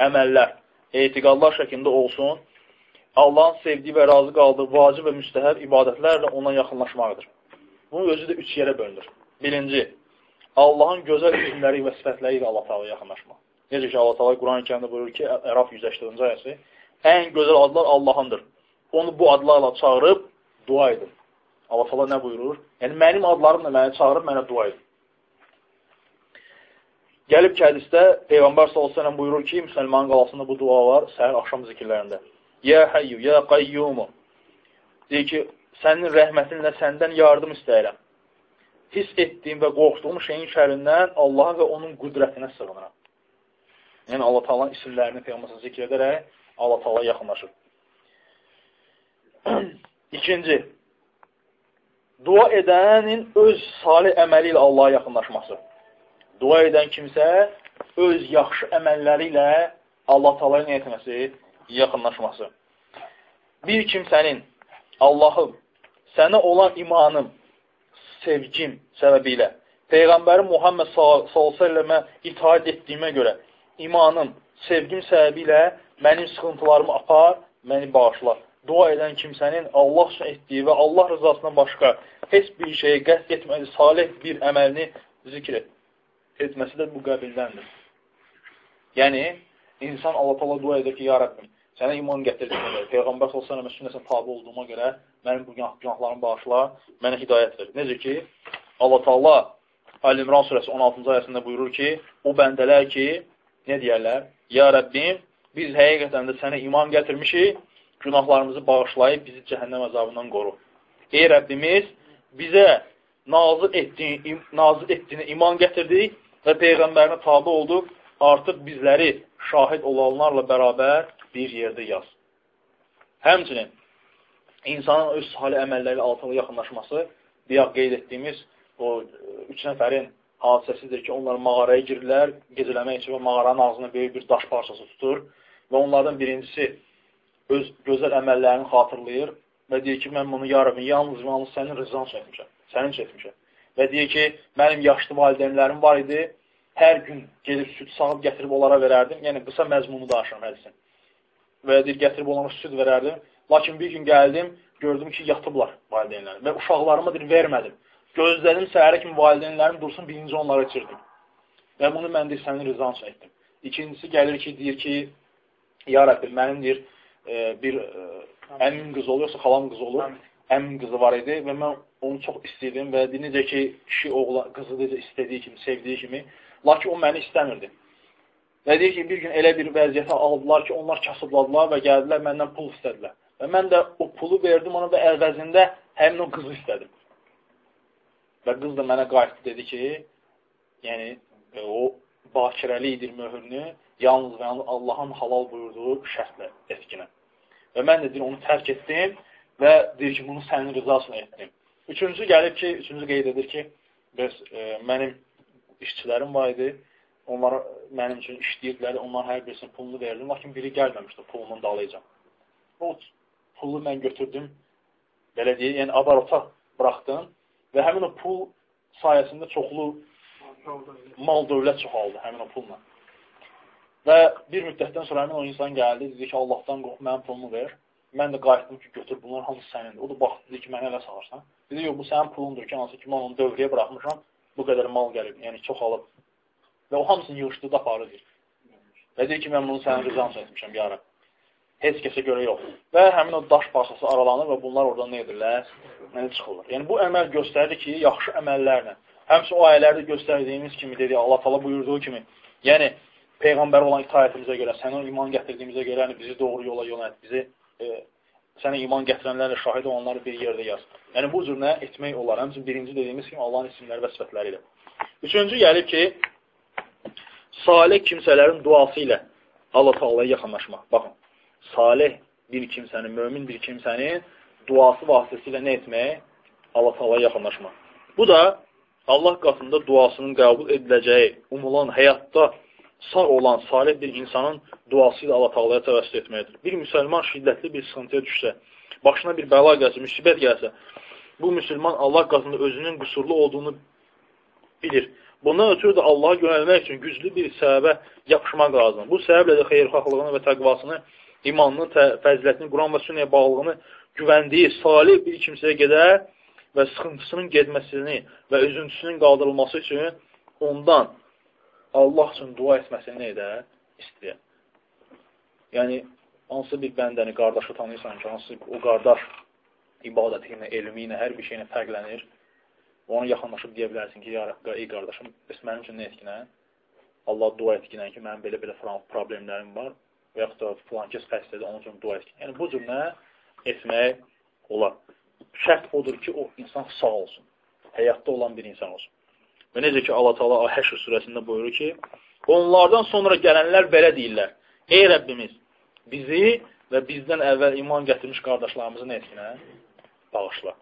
Əməllər etiqadlar şəklində olsun, Allahın sevdiyi və razı qaldığı vacib və müstəhəb ibadətlərlə ona yaxınlaşmaqdır. Bunun özü də üç yerə bölünür. Birinci, Allahın gözəl isimləri və sifətləri ilə Allah Taala yaxınlaşmaq. Necə ki, Allah Taala Quran-ı Kərimdə buyurur ki, Əraf 180-ci ayəsi, ən gözəl adlar Allahındır. Onu bu adlarla çağırıb dua edin. Allah Taala nə buyurur? Yəni mənim adlarımla məni çağırıb mənə dua edin. Gəlib ki, hədisdə Peyğəmbər s.ə.v buyurur ki, müsəlmanın qalasında bu dua var səhər axşam zikirlərində. Yə həyyu, yə qayyumu. Deyir ki, sənin rəhmətinlə səndən yardım istəyirəm. Hiss etdiyim və qorxduğum şeyin şərindən Allaha və onun qüdrətinə sığınıram. Yəni, Allah talan isimlərini Peyğəmbər zikr edərək Allah taala yaxınlaşır. İkinci, dua edənin öz salih əməli ilə Allaha yaxınlaşması dua edən kimsə öz yaxşı əməlləri ilə Allah talaya nə etməsi? Yaxınlaşması. Bir kimsənin Allahım, sənə olan imanım, sevgim səbəbilə Peyğəmbəri Muhammed s.ə.və itaat etdiyimə görə imanım, sevgim səbəbilə mənim sıxıntılarımı apar, məni bağışla. Dua edən kimsənin Allah üçün etdiyi və Allah rızasından başqa heç bir şeyə qəst etməli salih bir əməlini zikr et etməsi də bu qəbildəndir. Yəni, insan Allah tala dua edir ki, ya Rəbbim, sənə iman gətirdim. Peyğəmbər s.ə.və sünnəsə tabi olduğuma görə mənim bu günahlarımı bağışla, mənə hidayət ver. Necə ki, Allah Taala Əl-İmran surəsi 16-cı ayəsində buyurur ki, o bəndələr ki, nə deyərlər? Ya Rəbbim, biz həqiqətən də sənə iman gətirmişik, günahlarımızı bağışlayıb bizi cəhənnəm əzabından qoru. Ey Rəbbimiz, bizə nazil etdiyini, nazil etdiyini iman gətirdik və Peyğəmbərinə tabi olduq, artıq bizləri şahid olanlarla bərabər bir yerdə yaz. Həmçinin, insanın öz salih əməlləri altına yaxınlaşması, deyək, qeyd etdiyimiz o üç nəfərin hadisəsidir ki, onlar mağaraya girirlər, gecələmək üçün mağaranın ağzına böyük bir daş parçası tutur və onlardan birincisi öz gözəl əməllərini xatırlayır və deyir ki, mən bunu yarabın, yalnız, yalnız sənin rızan üçün etmişəm, sənin üçün etmişəm və deyir ki, mənim yaşlı valideynlərim var idi, hər gün gedib süt sağıb gətirib onlara verərdim. Yəni, qısa məzmunu danışıram hədisin. və deyir, gətirib onlara süd verərdim. Lakin bir gün gəldim, gördüm ki, yatıblar valideynlərim və uşaqlarıma deyir, vermədim. Gözlədim səhərə kimi valideynlərim dursun, birinci onlara içirdim. Və bunu mən deyir, sənin rızan üçün etdim. İkincisi gəlir ki, deyir ki, ya Rəbbi, mənim deyir, e, bir e, əmim qızı oluyorsa, xalam qızı olur, əmim qızı var idi və mən onu çox istəyirdim və necə ki, kişi oğla, qızı necə istədiyi kimi, sevdiyi kimi, lakin o məni istəmirdi. Və deyir ki, bir gün elə bir vəziyyətə aldılar ki, onlar kasıbladılar və gəldilər, məndən pul istədilər. Və mən də o pulu verdim ona və əvəzində həmin o qızı istədim. Və qız da mənə qayıtdı, dedi ki, yəni e, o bakirəli idir möhürünü yalnız və yalnız Allahın halal buyurduğu şərtlə etkinə. Və mən də deyir, onu tərk etdim və deyir ki, bunu sənin rızasına etdim. Üçüncü gəlib ki, üçüncü qeyd edir ki, bəs e, mənim işçilərim var idi, onlar mənim üçün işləyirdilər, onlar hər birisinin pulunu verdim, lakin biri gəlməmişdi, pulumun dalayacam. O pulu mən götürdüm, belə deyək, yəni abarota buraxdım Və həmin o pul sayəsində çoxlu mal dövlət çoxaldı həmin o pulla. Və bir müddətdən sonra həmin o insan gəldi, dedi ki, Allahdan qorx, mənim pulumu ver. Mən də qayıtdım ki, götür, bunlar hamısı sənindir. O da baxdı, dedi ki, mənə elə salırsan. Dedi, yox, bu sənin pulundur ki, hansı ki, mən onu dövrəyə buraxmışam, bu qədər mal gəlib, yəni çox alıb. Və o hamısını yığışdırdı, aparır. Və deyir ki, mən bunu sənin rızansa etmişəm, yarab heç kəsə görə yox. Və həmin o daş parçası aralanır və bunlar oradan nə edirlər? Mənə çıxırlar. Yəni, bu əməl göstərir ki, yaxşı əməllərlə, həmsə o ayələrdə göstərdiyimiz kimi, dedi, Allah tala buyurduğu kimi, yəni, Peyğəmbər olan itayətimizə görə, sənə iman gətirdiyimizə görə, yəni, bizi doğru yola et, bizi e, sənə iman gətirənlərlə şahid olanları bir yerdə yaz. Yəni, bu cür nə etmək olar? Həmçin birinci dediyimiz kimi Allahın isimləri və sifətləri ilə. Üçüncü gəlib ki, salih kimsələrin duası ilə Allah Taala'ya yaxınlaşmaq. Baxın, salih bir kimsənin, mömin bir kimsənin duası vasitəsilə nə etmək? Allah Taala yaxınlaşmaq. Bu da Allah qatında duasının qəbul ediləcəyi, umulan həyatda sağ olan salih bir insanın duası ilə Allah Taalaya təvəssül etməkdir. Bir müsəlman şiddətli bir sıxıntıya düşsə, başına bir bəla gəlsə, müsibət gəlsə, bu müsəlman Allah qatında özünün qüsurlu olduğunu bilir. Bundan ötürü də Allaha yönəlmək üçün güclü bir səbəbə yapışmaq lazımdır. Bu səbəblə də xeyirxahlığını və təqvasını imanının fəzilətini, Quran və sünnəyə bağlılığını güvəndiyi salih bir kimsəyə gedər və sıxıntısının getməsini və üzüntüsünün qaldırılması üçün ondan Allah üçün dua etməsini edər? İstəyər. Yəni, hansı bir bəndəni, qardaşı tanıyırsan ki, hansı o qardaş ibadəti ilə, elmi ilə, hər bir şeylə fərqlənir, ona yaxınlaşıb deyə bilərsin ki, ya ey qardaşım, bəs mənim üçün nə etkinə? Allah dua etkinə ki, mənim belə-belə problemlərim var, və yaxud da filan kəs xəstədir, onun üçün dua etkin. Yəni, bu cür nə etmək olar? Şərt odur ki, o insan sağ olsun, həyatda olan bir insan olsun. Və necə ki, Allah Taala Həşr surəsində buyurur ki, onlardan sonra gələnlər belə deyirlər: Ey Rəbbimiz, bizi və bizdən əvvəl iman gətirmiş qardaşlarımızı nə etsinə? Bağışla.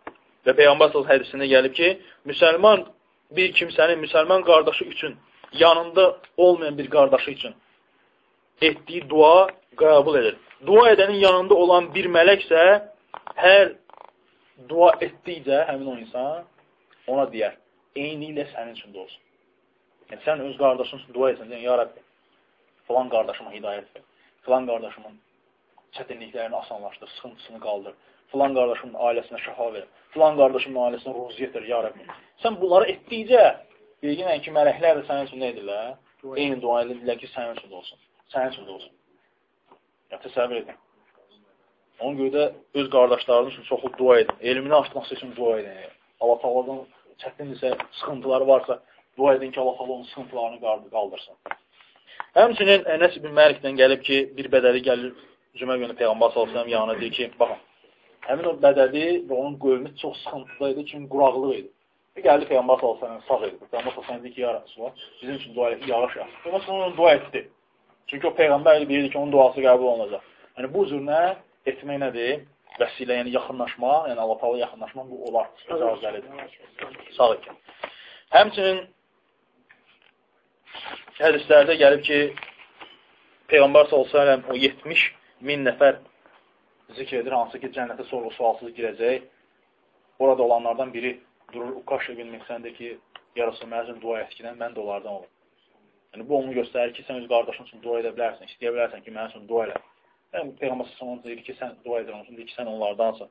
Və sallallahu hədisində gəlib ki, müsəlman bir kimsənin müsəlman qardaşı üçün yanında olmayan bir qardaşı üçün etdiyi dua qəbul edir. Dua edənin yanında olan bir mələksə hər dua etdikcə həmin o insan ona deyər, eyni ilə sənin üçün də olsun. Yəni, sən öz qardaşın üçün dua etsən, deyən, ya Rəbbi, filan qardaşıma hidayət ver, filan qardaşımın çətinliklərini asanlaşdır, sıxıntısını qaldır, filan qardaşımın ailəsinə şəfa ver, filan qardaşımın ailəsinə ruziyyət ver, ya Rəbbi. Sən bunları etdikcə, bilginən ki, mələklər də sənin üçün nə edirlər? Eyni dua edirlər ki, sənin üçün olsun sənin də olsun. Ya, təsəvvür edin. Ona görə də öz qardaşlarınız üçün çoxlu dua edin. Elmini artması üçün dua edin. Allah Taala'dan çətindirsə, sıxıntıları varsa, dua edin ki, Allah Taala onun sıxıntılarını qaldırsın. Həmçinin Ənəs ibn Məlikdən gəlib ki, bir bədəli gəlir cümə günü Peyğəmbər əleyhi yanına deyir ki, baxın, həmin o bədəli və onun qövmü çox sıxıntılı idi, çünki quraqlıq idi. Bir gəldi Peyğəmbər əleyhi sağ idi. Peyğəmbər əleyhi deyir ki, ya Rasulullah, bizim üçün dua et, yağış yağ. Peyğəmbər sallallahu dua etdi. Çünki o Peyğəmbər bilirdi ki, onun duası qəbul olunacaq. Yəni, bu cür nə? Etmək nədir? Vəsilə, yəni yaxınlaşmaq, yəni Allah taala yaxınlaşmaq bu olar. İcazəlidir. Sağ ikən. Həmçinin hədislərdə gəlib ki, Peyğəmbər s.ə.v o 70 min nəfər zikr edir, hansı ki, cənnətə sorğu sualsız girəcək. Orada olanlardan biri durur, Uqaş ibn Mehsəndir ki, yarısı məzun dua etkinən, mən də onlardan olum. Yəni, bu onu göstərir ki, sən öz qardaşın üçün dua edə bilərsən, istəyə bilərsən ki, mənim üçün dua elə. Yəni, Peyğəmbər sallallahu deyir ki, sən dua edir olsun, deyir ki, sən onlardansan.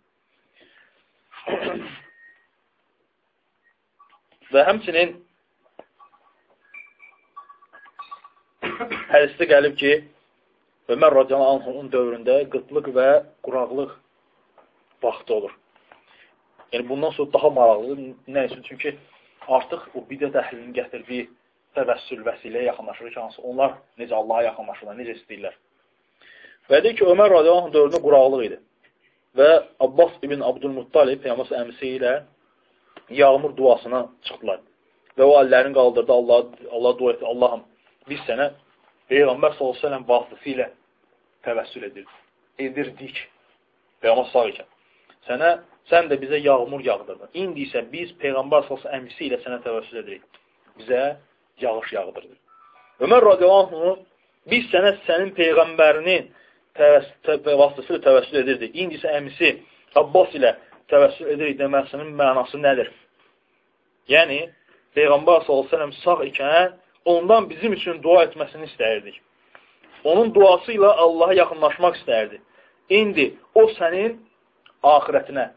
Və həmçinin hədisdə gəlib ki, Ömər radiyallahu anhunun dövründə qıtlıq və quraqlıq vaxtı olur. Yəni, bundan sonra daha maraqlıdır. Nə üçün? Çünki artıq o bidət əhlinin gətirdiyi təvəssül vəsiləyə yaxınlaşır ki, hansı onlar necə Allaha yaxınlaşırlar, necə istəyirlər. Və deyir ki, Ömər radiyallahu dövründə quraqlıq idi. Və Abbas ibn Abdülmuttalib, Peyğəmbər əmsi ilə yağmur duasına çıxdılar. Və o əllərini qaldırdı, Allah, Allah dua etdi, Allahım, biz sənə Peyğəmbər s.ə.v vasitəsilə təvəssül edirdik. Edirdik. Peyğəmbər sağ ikən. Sənə, sən də bizə yağmur yağdırdın. İndi isə biz Peyğəmbər s.ə.v əmsi ilə sənə təvəssül edirik. Bizə yağış yağdırdı. Ömər radiyallahu biz sənə sənin Peyğəmbərinin vasitəsilə təvəssül edirdik. İndi isə əmisi Abbas ilə təvəssül edirik deməsinin mənası nədir? Yəni, Peyğəmbər s.ə.v sağ ikən ondan bizim üçün dua etməsini istəyirdik. Onun duası ilə Allaha yaxınlaşmaq istəyirdi. İndi o sənin axirətinə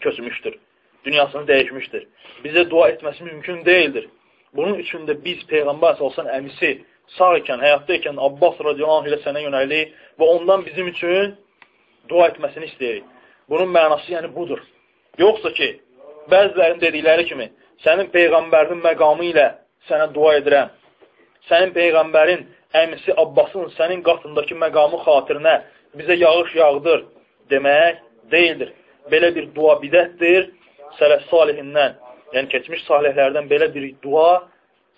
köçmüşdür. Dünyasını dəyişmişdir. Bizə dua etməsi mümkün deyildir. Bunun üçün də biz Peyğəmbər olsan əmisi sağ ikən, həyatda ikən Abbas radiyallahu ilə sənə yönəlik və ondan bizim üçün dua etməsini istəyirik. Bunun mənası yəni budur. Yoxsa ki, bəzilərin dedikləri kimi, sənin Peyğəmbərinin məqamı ilə sənə dua edirəm. Sənin Peyğəmbərin əmisi Abbasın sənin qatındakı məqamı xatirinə bizə yağış yağdır demək deyildir. Belə bir dua bidətdir. Sələf salihindən, yəni keçmiş salihlərdən belə bir dua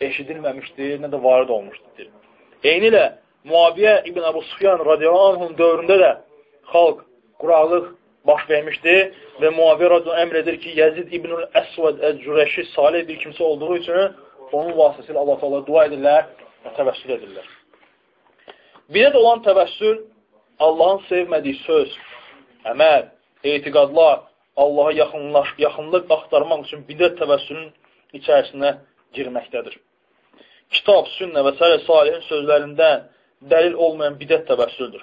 eşidilməmişdir, nə də varid olmuşdur. Eyni ilə Muaviyə İbn Əbu Sufyan radiyallahu dövründə də xalq quraqlıq baş vermişdi və Muaviyə radiyallahu əmr edir ki, Yəzid İbnül Əsvad Əz-Cürəşi salih bir kimsə olduğu üçün onun vasitəsilə Allah təala dua edirlər və təvəssül edirlər. Bidət olan təvəssül Allahın sevmədiyi söz, əməl, etiqadlar, Allaha yaxınlaş, yaxınlıq axtarmaq üçün bidət təvəssülün içərisinə girməkdədir. Kitab, sünnə və s. salihin sözlərindən dəlil olmayan bidət təvəssüldür.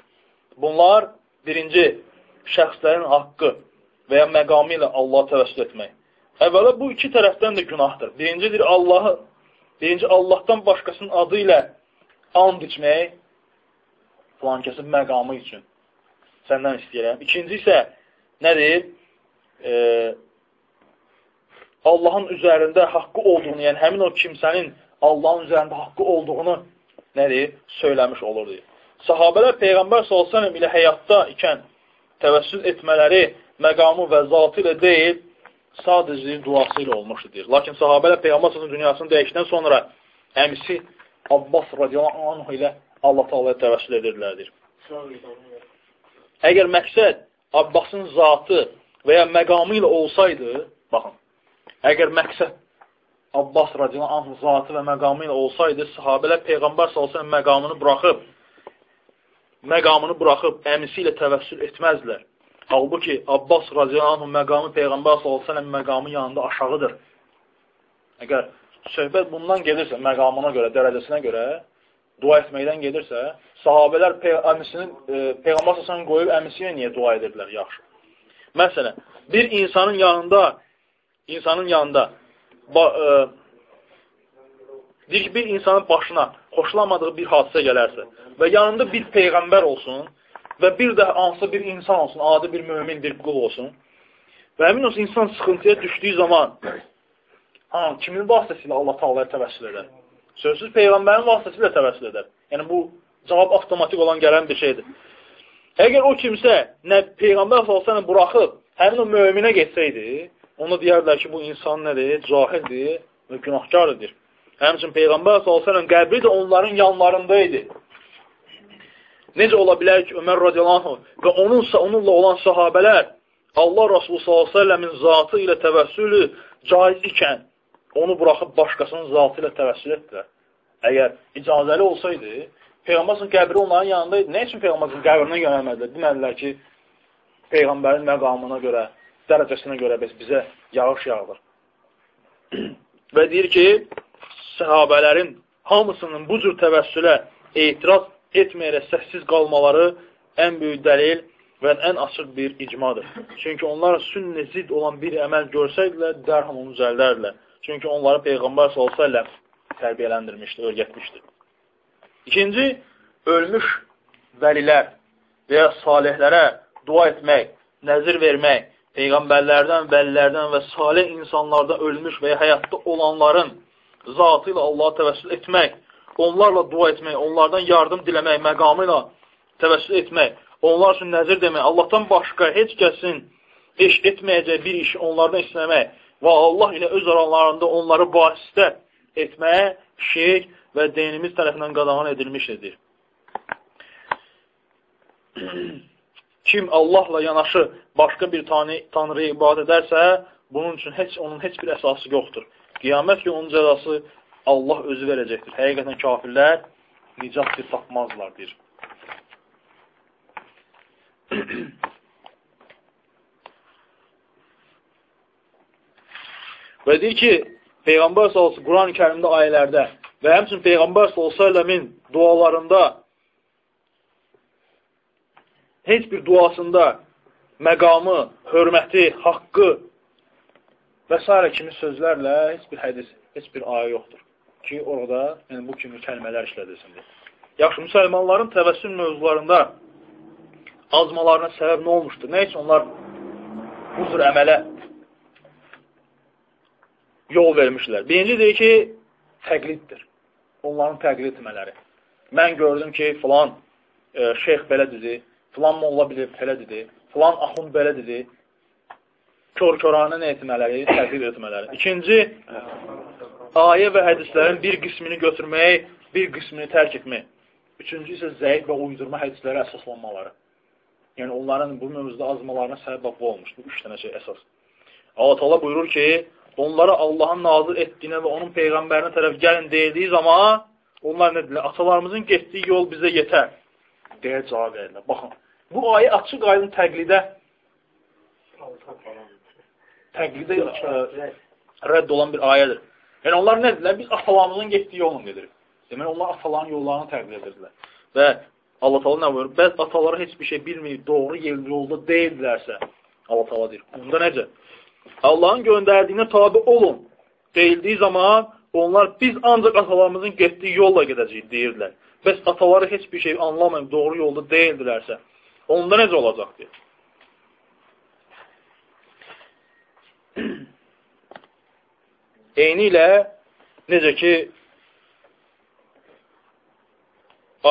Bunlar birinci, şəxslərin haqqı və ya məqamı ilə Allah təvəssül etmək. Əvvəla bu iki tərəfdən də günahdır. Birincidir, Allahı Birinci, Allahdan başqasının adı ilə and içmək filan kəsin məqamı üçün səndən istəyirəm. İkinci isə nədir? E, Allahın üzərində haqqı olduğunu, yəni həmin o kimsənin Allahın üzərində haqqı olduğunu nədir? Söyləmiş olurdu. Sahabələr Peyğəmbər s.ə.v ilə həyatda ikən təvəssül etmələri məqamı və zatı ilə deyil, sadəcə duası ilə olmuşdur, deyir. Lakin sahabələr Peyğəmbər dünyasını dəyişdən sonra əmisi Abbas radiyallahu anh ilə Allah Taala'ya təvəssül edirlərdir. Əgər məqsəd Abbasın zatı və ya məqamı ilə olsaydı, baxın, əgər məqsəd Abbas radiyallahu anh zatı və məqamı ilə olsaydı, sahabələr Peyğəmbər sallallahu məqamını buraxıb, məqamını buraxıb əmisi ilə təvəssül etməzlər. Halbuki Abbas radiyallahu məqamı Peyğəmbər s.ə.v məqamı yanında aşağıdır. Əgər söhbət bundan gedirsə, məqamına görə, dərəcəsinə görə, dua etməkdən gedirsə, sahabələr pey əmisinin, e, Peyğəmbər s.ə.v qoyub əmisiyə niyə dua edirlər? Yaxşı. Məsələn, bir insanın yanında, insanın yanında, ba, e, deyir ki, bir insanın başına xoşlamadığı bir hadisə gələrsə və yanında bir Peyğəmbər olsun, və bir də hansısa bir insan olsun, adi bir mömin, bir qul olsun və həmin olsun insan sıxıntıya düşdüyü zaman ha, kimin vasitəsilə Allah Taala'ya təvəssül edər? Sözsüz Peyğəmbərin vasitəsilə təvəssül edər. Yəni, bu cavab avtomatik olan gələn bir şeydir. Əgər o kimsə nə Peyğəmbər s.ə.v buraxıb, həmin o möminə getsəydi, ona deyərlər ki, bu insan nədir? Cahildir və günahkardır. Həmçin Peyğəmbər s.ə.v qəbri də onların yanlarında idi. Necə ola bilər ki, Ömər radiyallahu və onunsa onunla olan sahabələr Allah Rasulü s.ə.v-in zatı ilə təvəssülü caiz ikən onu buraxıb başqasının zatı ilə təvəssül etdilər. Əgər icazəli olsaydı, Peyğəmbərin qəbri onların yanındaydı. Nə üçün Peyğəmbərin qəbrinə yönəlmədilər? Demədilər ki, Peyğəmbərin məqamına görə, dərəcəsinə görə biz bizə yağış yağdır. və deyir ki, səhabələrin hamısının bu cür təvəssülə etiraz etməyərək səssiz qalmaları ən böyük dəlil və ən açıq bir icmadır. Çünki onlar sünnə zid olan bir əməl görsəydilər, dərhal onu düzəldərdilər. Çünki onları Peyğəmbər s.ə.v tərbiyələndirmişdi, öyrətmişdi. İkinci, ölmüş vəlilər və ya salihlərə dua etmək, nəzir vermək, Peyğəmbərlərdən, vəlilərdən və salih insanlardan ölmüş və ya həyatda olanların zatı ilə Allaha təvəssül etmək, onlarla dua etmək, onlardan yardım diləmək, məqamı ilə təvəssül etmək, onlar üçün nəzir demək, Allahdan başqa heç kəsin eş etməyəcək bir işi onlardan istəmək və Allah ilə öz aralarında onları vasitə etməyə şirk və dinimiz tərəfindən qadağan edilmişdir. Kim Allahla yanaşı başqa bir tanrı, tanrıya ibadət edərsə, bunun üçün heç onun heç bir əsası yoxdur. Qiyamət günü onun cəzası Allah özü verəcəkdir. Həqiqətən kafirlər nicat tapmazlar, deyir. Və deyir ki, Peyğəmbər sallallahu Quran-ı Kərimdə ayələrdə və həmçinin Peyğəmbər sallallahu dualarında heç bir duasında məqamı, hörməti, haqqı və s. kimi sözlərlə heç bir hədis, heç bir ayə yoxdur ki, orada yəni, bu kimi kəlmələr işlədilsindir. Yaxşı, müsəlmanların təvəssül mövzularında azmalarına səbəb nə olmuşdur? Nə üçün onlar bu cür əmələ yol vermişlər? Birinci deyir ki, təqliddir. Onların təqlid etmələri. Mən gördüm ki, filan e, şeyx belə dedi, filan molla bilir, belə dedi, filan axund belə dedi, kör-köranə nə etmələri, təqlid etmələri. İkinci, ayə və hədislərin bir qismini götürmək, bir qismini tərk etmək. Üçüncü isə zəif və uydurma hədislərə əsaslanmaları. Yəni, onların bu mövzuda azmalarına səbəb bu olmuş. Bu üç dənə şey əsas. Allah Teala buyurur ki, onlara Allahın nazil etdiyinə və onun Peyğəmbərinə tərəf gəlin deyildiyi zaman, onlar nə deyirlər? Atalarımızın getdiyi yol bizə yetər. Deyə cavab verirlər. Baxın, bu ayə açıq aydın təqlidə təqlidə ə, rədd olan bir ayədir. Yəni, onlar nə dedilər? Biz atalarımızın getdiyi yolla gedirik. Demək, onlar ataların yollarını təqlid edirdilər. Və Allah Taala nə buyurur? Bəzi ataları heç bir şey bilməyib, doğru yolda deyildilərsə, Allah Taala deyir. Onda necə? Allahın göndərdiyinə tabi olun deyildiyi zaman onlar biz ancaq atalarımızın getdiyi yolla gedəcəyik deyirdilər. Bəs ataları heç bir şey anlamayıb, doğru yolda deyildilərsə, onda necə olacaq deyir. Eyni ilə necə ki,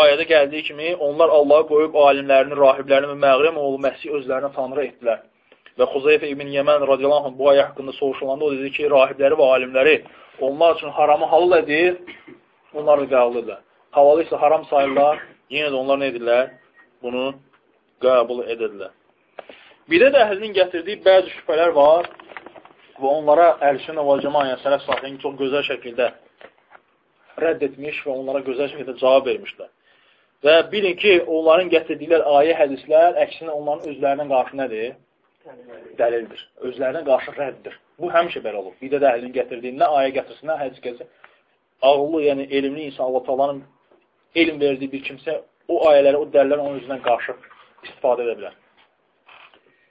ayədə gəldiyi kimi, onlar Allahı qoyub alimlərini, rahiblərini və məğrəm oğlu Məsih özlərinə tanrı etdilər. Və Xuzeyfə ibn Yəmən radiyallahu anh bu ayə haqqında soruşulanda o dedi ki, rahibləri və alimləri onlar üçün haramı halal edir, onlar da qəbul edirlər. Havalı isə haram sayırlar, yenə də onlar nə edirlər? Bunu qəbul edirlər. Bir də əhlinin gətirdiyi bəzi şübhələr var və onlara əl-sünnə və cəmayə sələf sahihin çox gözəl şəkildə rədd etmiş və onlara gözəl şəkildə cavab vermişlər. Və bilin ki, onların gətirdikləri ayə hədislər əksinə onların özlərinə qarşı nədir? Dəlildir. Özlərinə qarşı rəddir. Bu həmişə belə olur. Bir də əhlinin gətirdiyindən ayə gətirsin, hədis gəlsin. Ağıllı, yəni elmli insan, Allah talanın elm verdiyi bir kimsə o ayələri, o dəlilləri onun özündən qarşı istifadə edə bilər.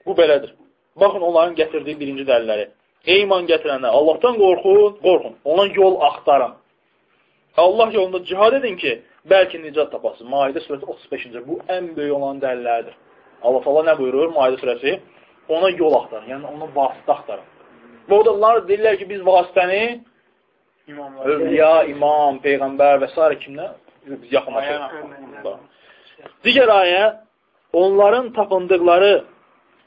Bu belədir. Baxın, onların gətirdiyi birinci dəlilləri. Ey iman gətirənlər, Allahdan qorxun, qorxun. Ona yol axtarın. Allah yolunda cihad edin ki, bəlkə nicat tapasın. Maidə surəsi 35-ci. Bu ən böyük olan dəlillərdir. Allah Allah nə buyurur Maidə surəsi? Ona yol axtarın, yəni ona vasitə axtarın. Və o da onlar deyirlər ki, biz vasitəni övliya, imam, peyğəmbər və s. kimdən? Biz yaxınlaşırıq. Digər ayə, onların tapındıqları,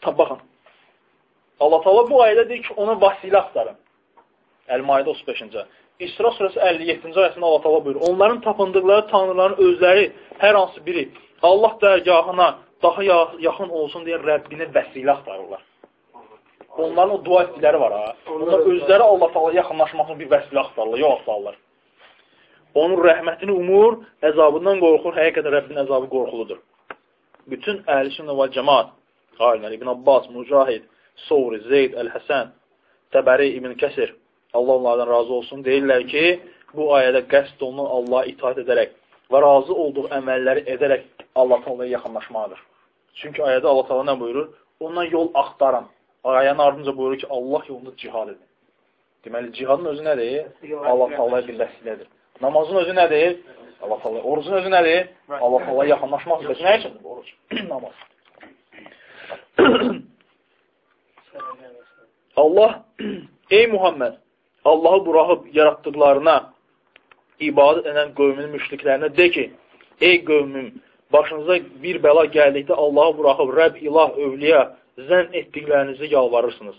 baxın, Allah Taala bu ayədə deyir ki, ona vasilə axtarın. Əl-Maidə 35-ci. İsra surəsi 57-ci ayəsində Allah təala buyurur. Onların tapındıqları tanrıların özləri hər hansı biri Allah dərgahına daha yaxın olsun deyə Rəbbinə vəsilə axtarırlar. Onların o dua etdikləri var ha. Onlar özləri Allah təala yaxınlaşmaq üçün bir vəsilə axtarırlar, yox axtarırlar. Onun rəhmətini umur, əzabından qorxur, həqiqətən Rəbbin əzabı qorxuludur. Bütün əhl-i və cəmaat, alimlər İbn Abbas, Mücahid, Sovri, Zeyd, Əl-Həsən, Təbəri, İbn Kəsir, Allah onlardan razı olsun. Deyirlər ki, bu ayədə qəsd olunan Allaha itaat edərək və razı olduğu əməlləri edərək Allah Teala'ya yaxınlaşmadır. Çünki ayədə Allah təala nə buyurur? Ondan yol axtaran. Ayənin ardınca buyurur ki, Allah yolunda cihad edin. Deməli, cihadın özü nədir? Allah Taala'ya bir vəsilədir. Namazın özü nədir? Allah Taala. Orucun özü nədir? Allah Taala'ya yaxınlaşmaq üçün. Nə üçün oruc? Namaz. Allah ey Muhammed Allahı buraxıb yaratdıqlarına ibadət edən qövmün müşriklərinə de ki, ey qövmüm, başınıza bir bəla gəldikdə Allahı buraxıb Rəbb, ilah, övliya, zən etdiklərinizi yalvarırsınız.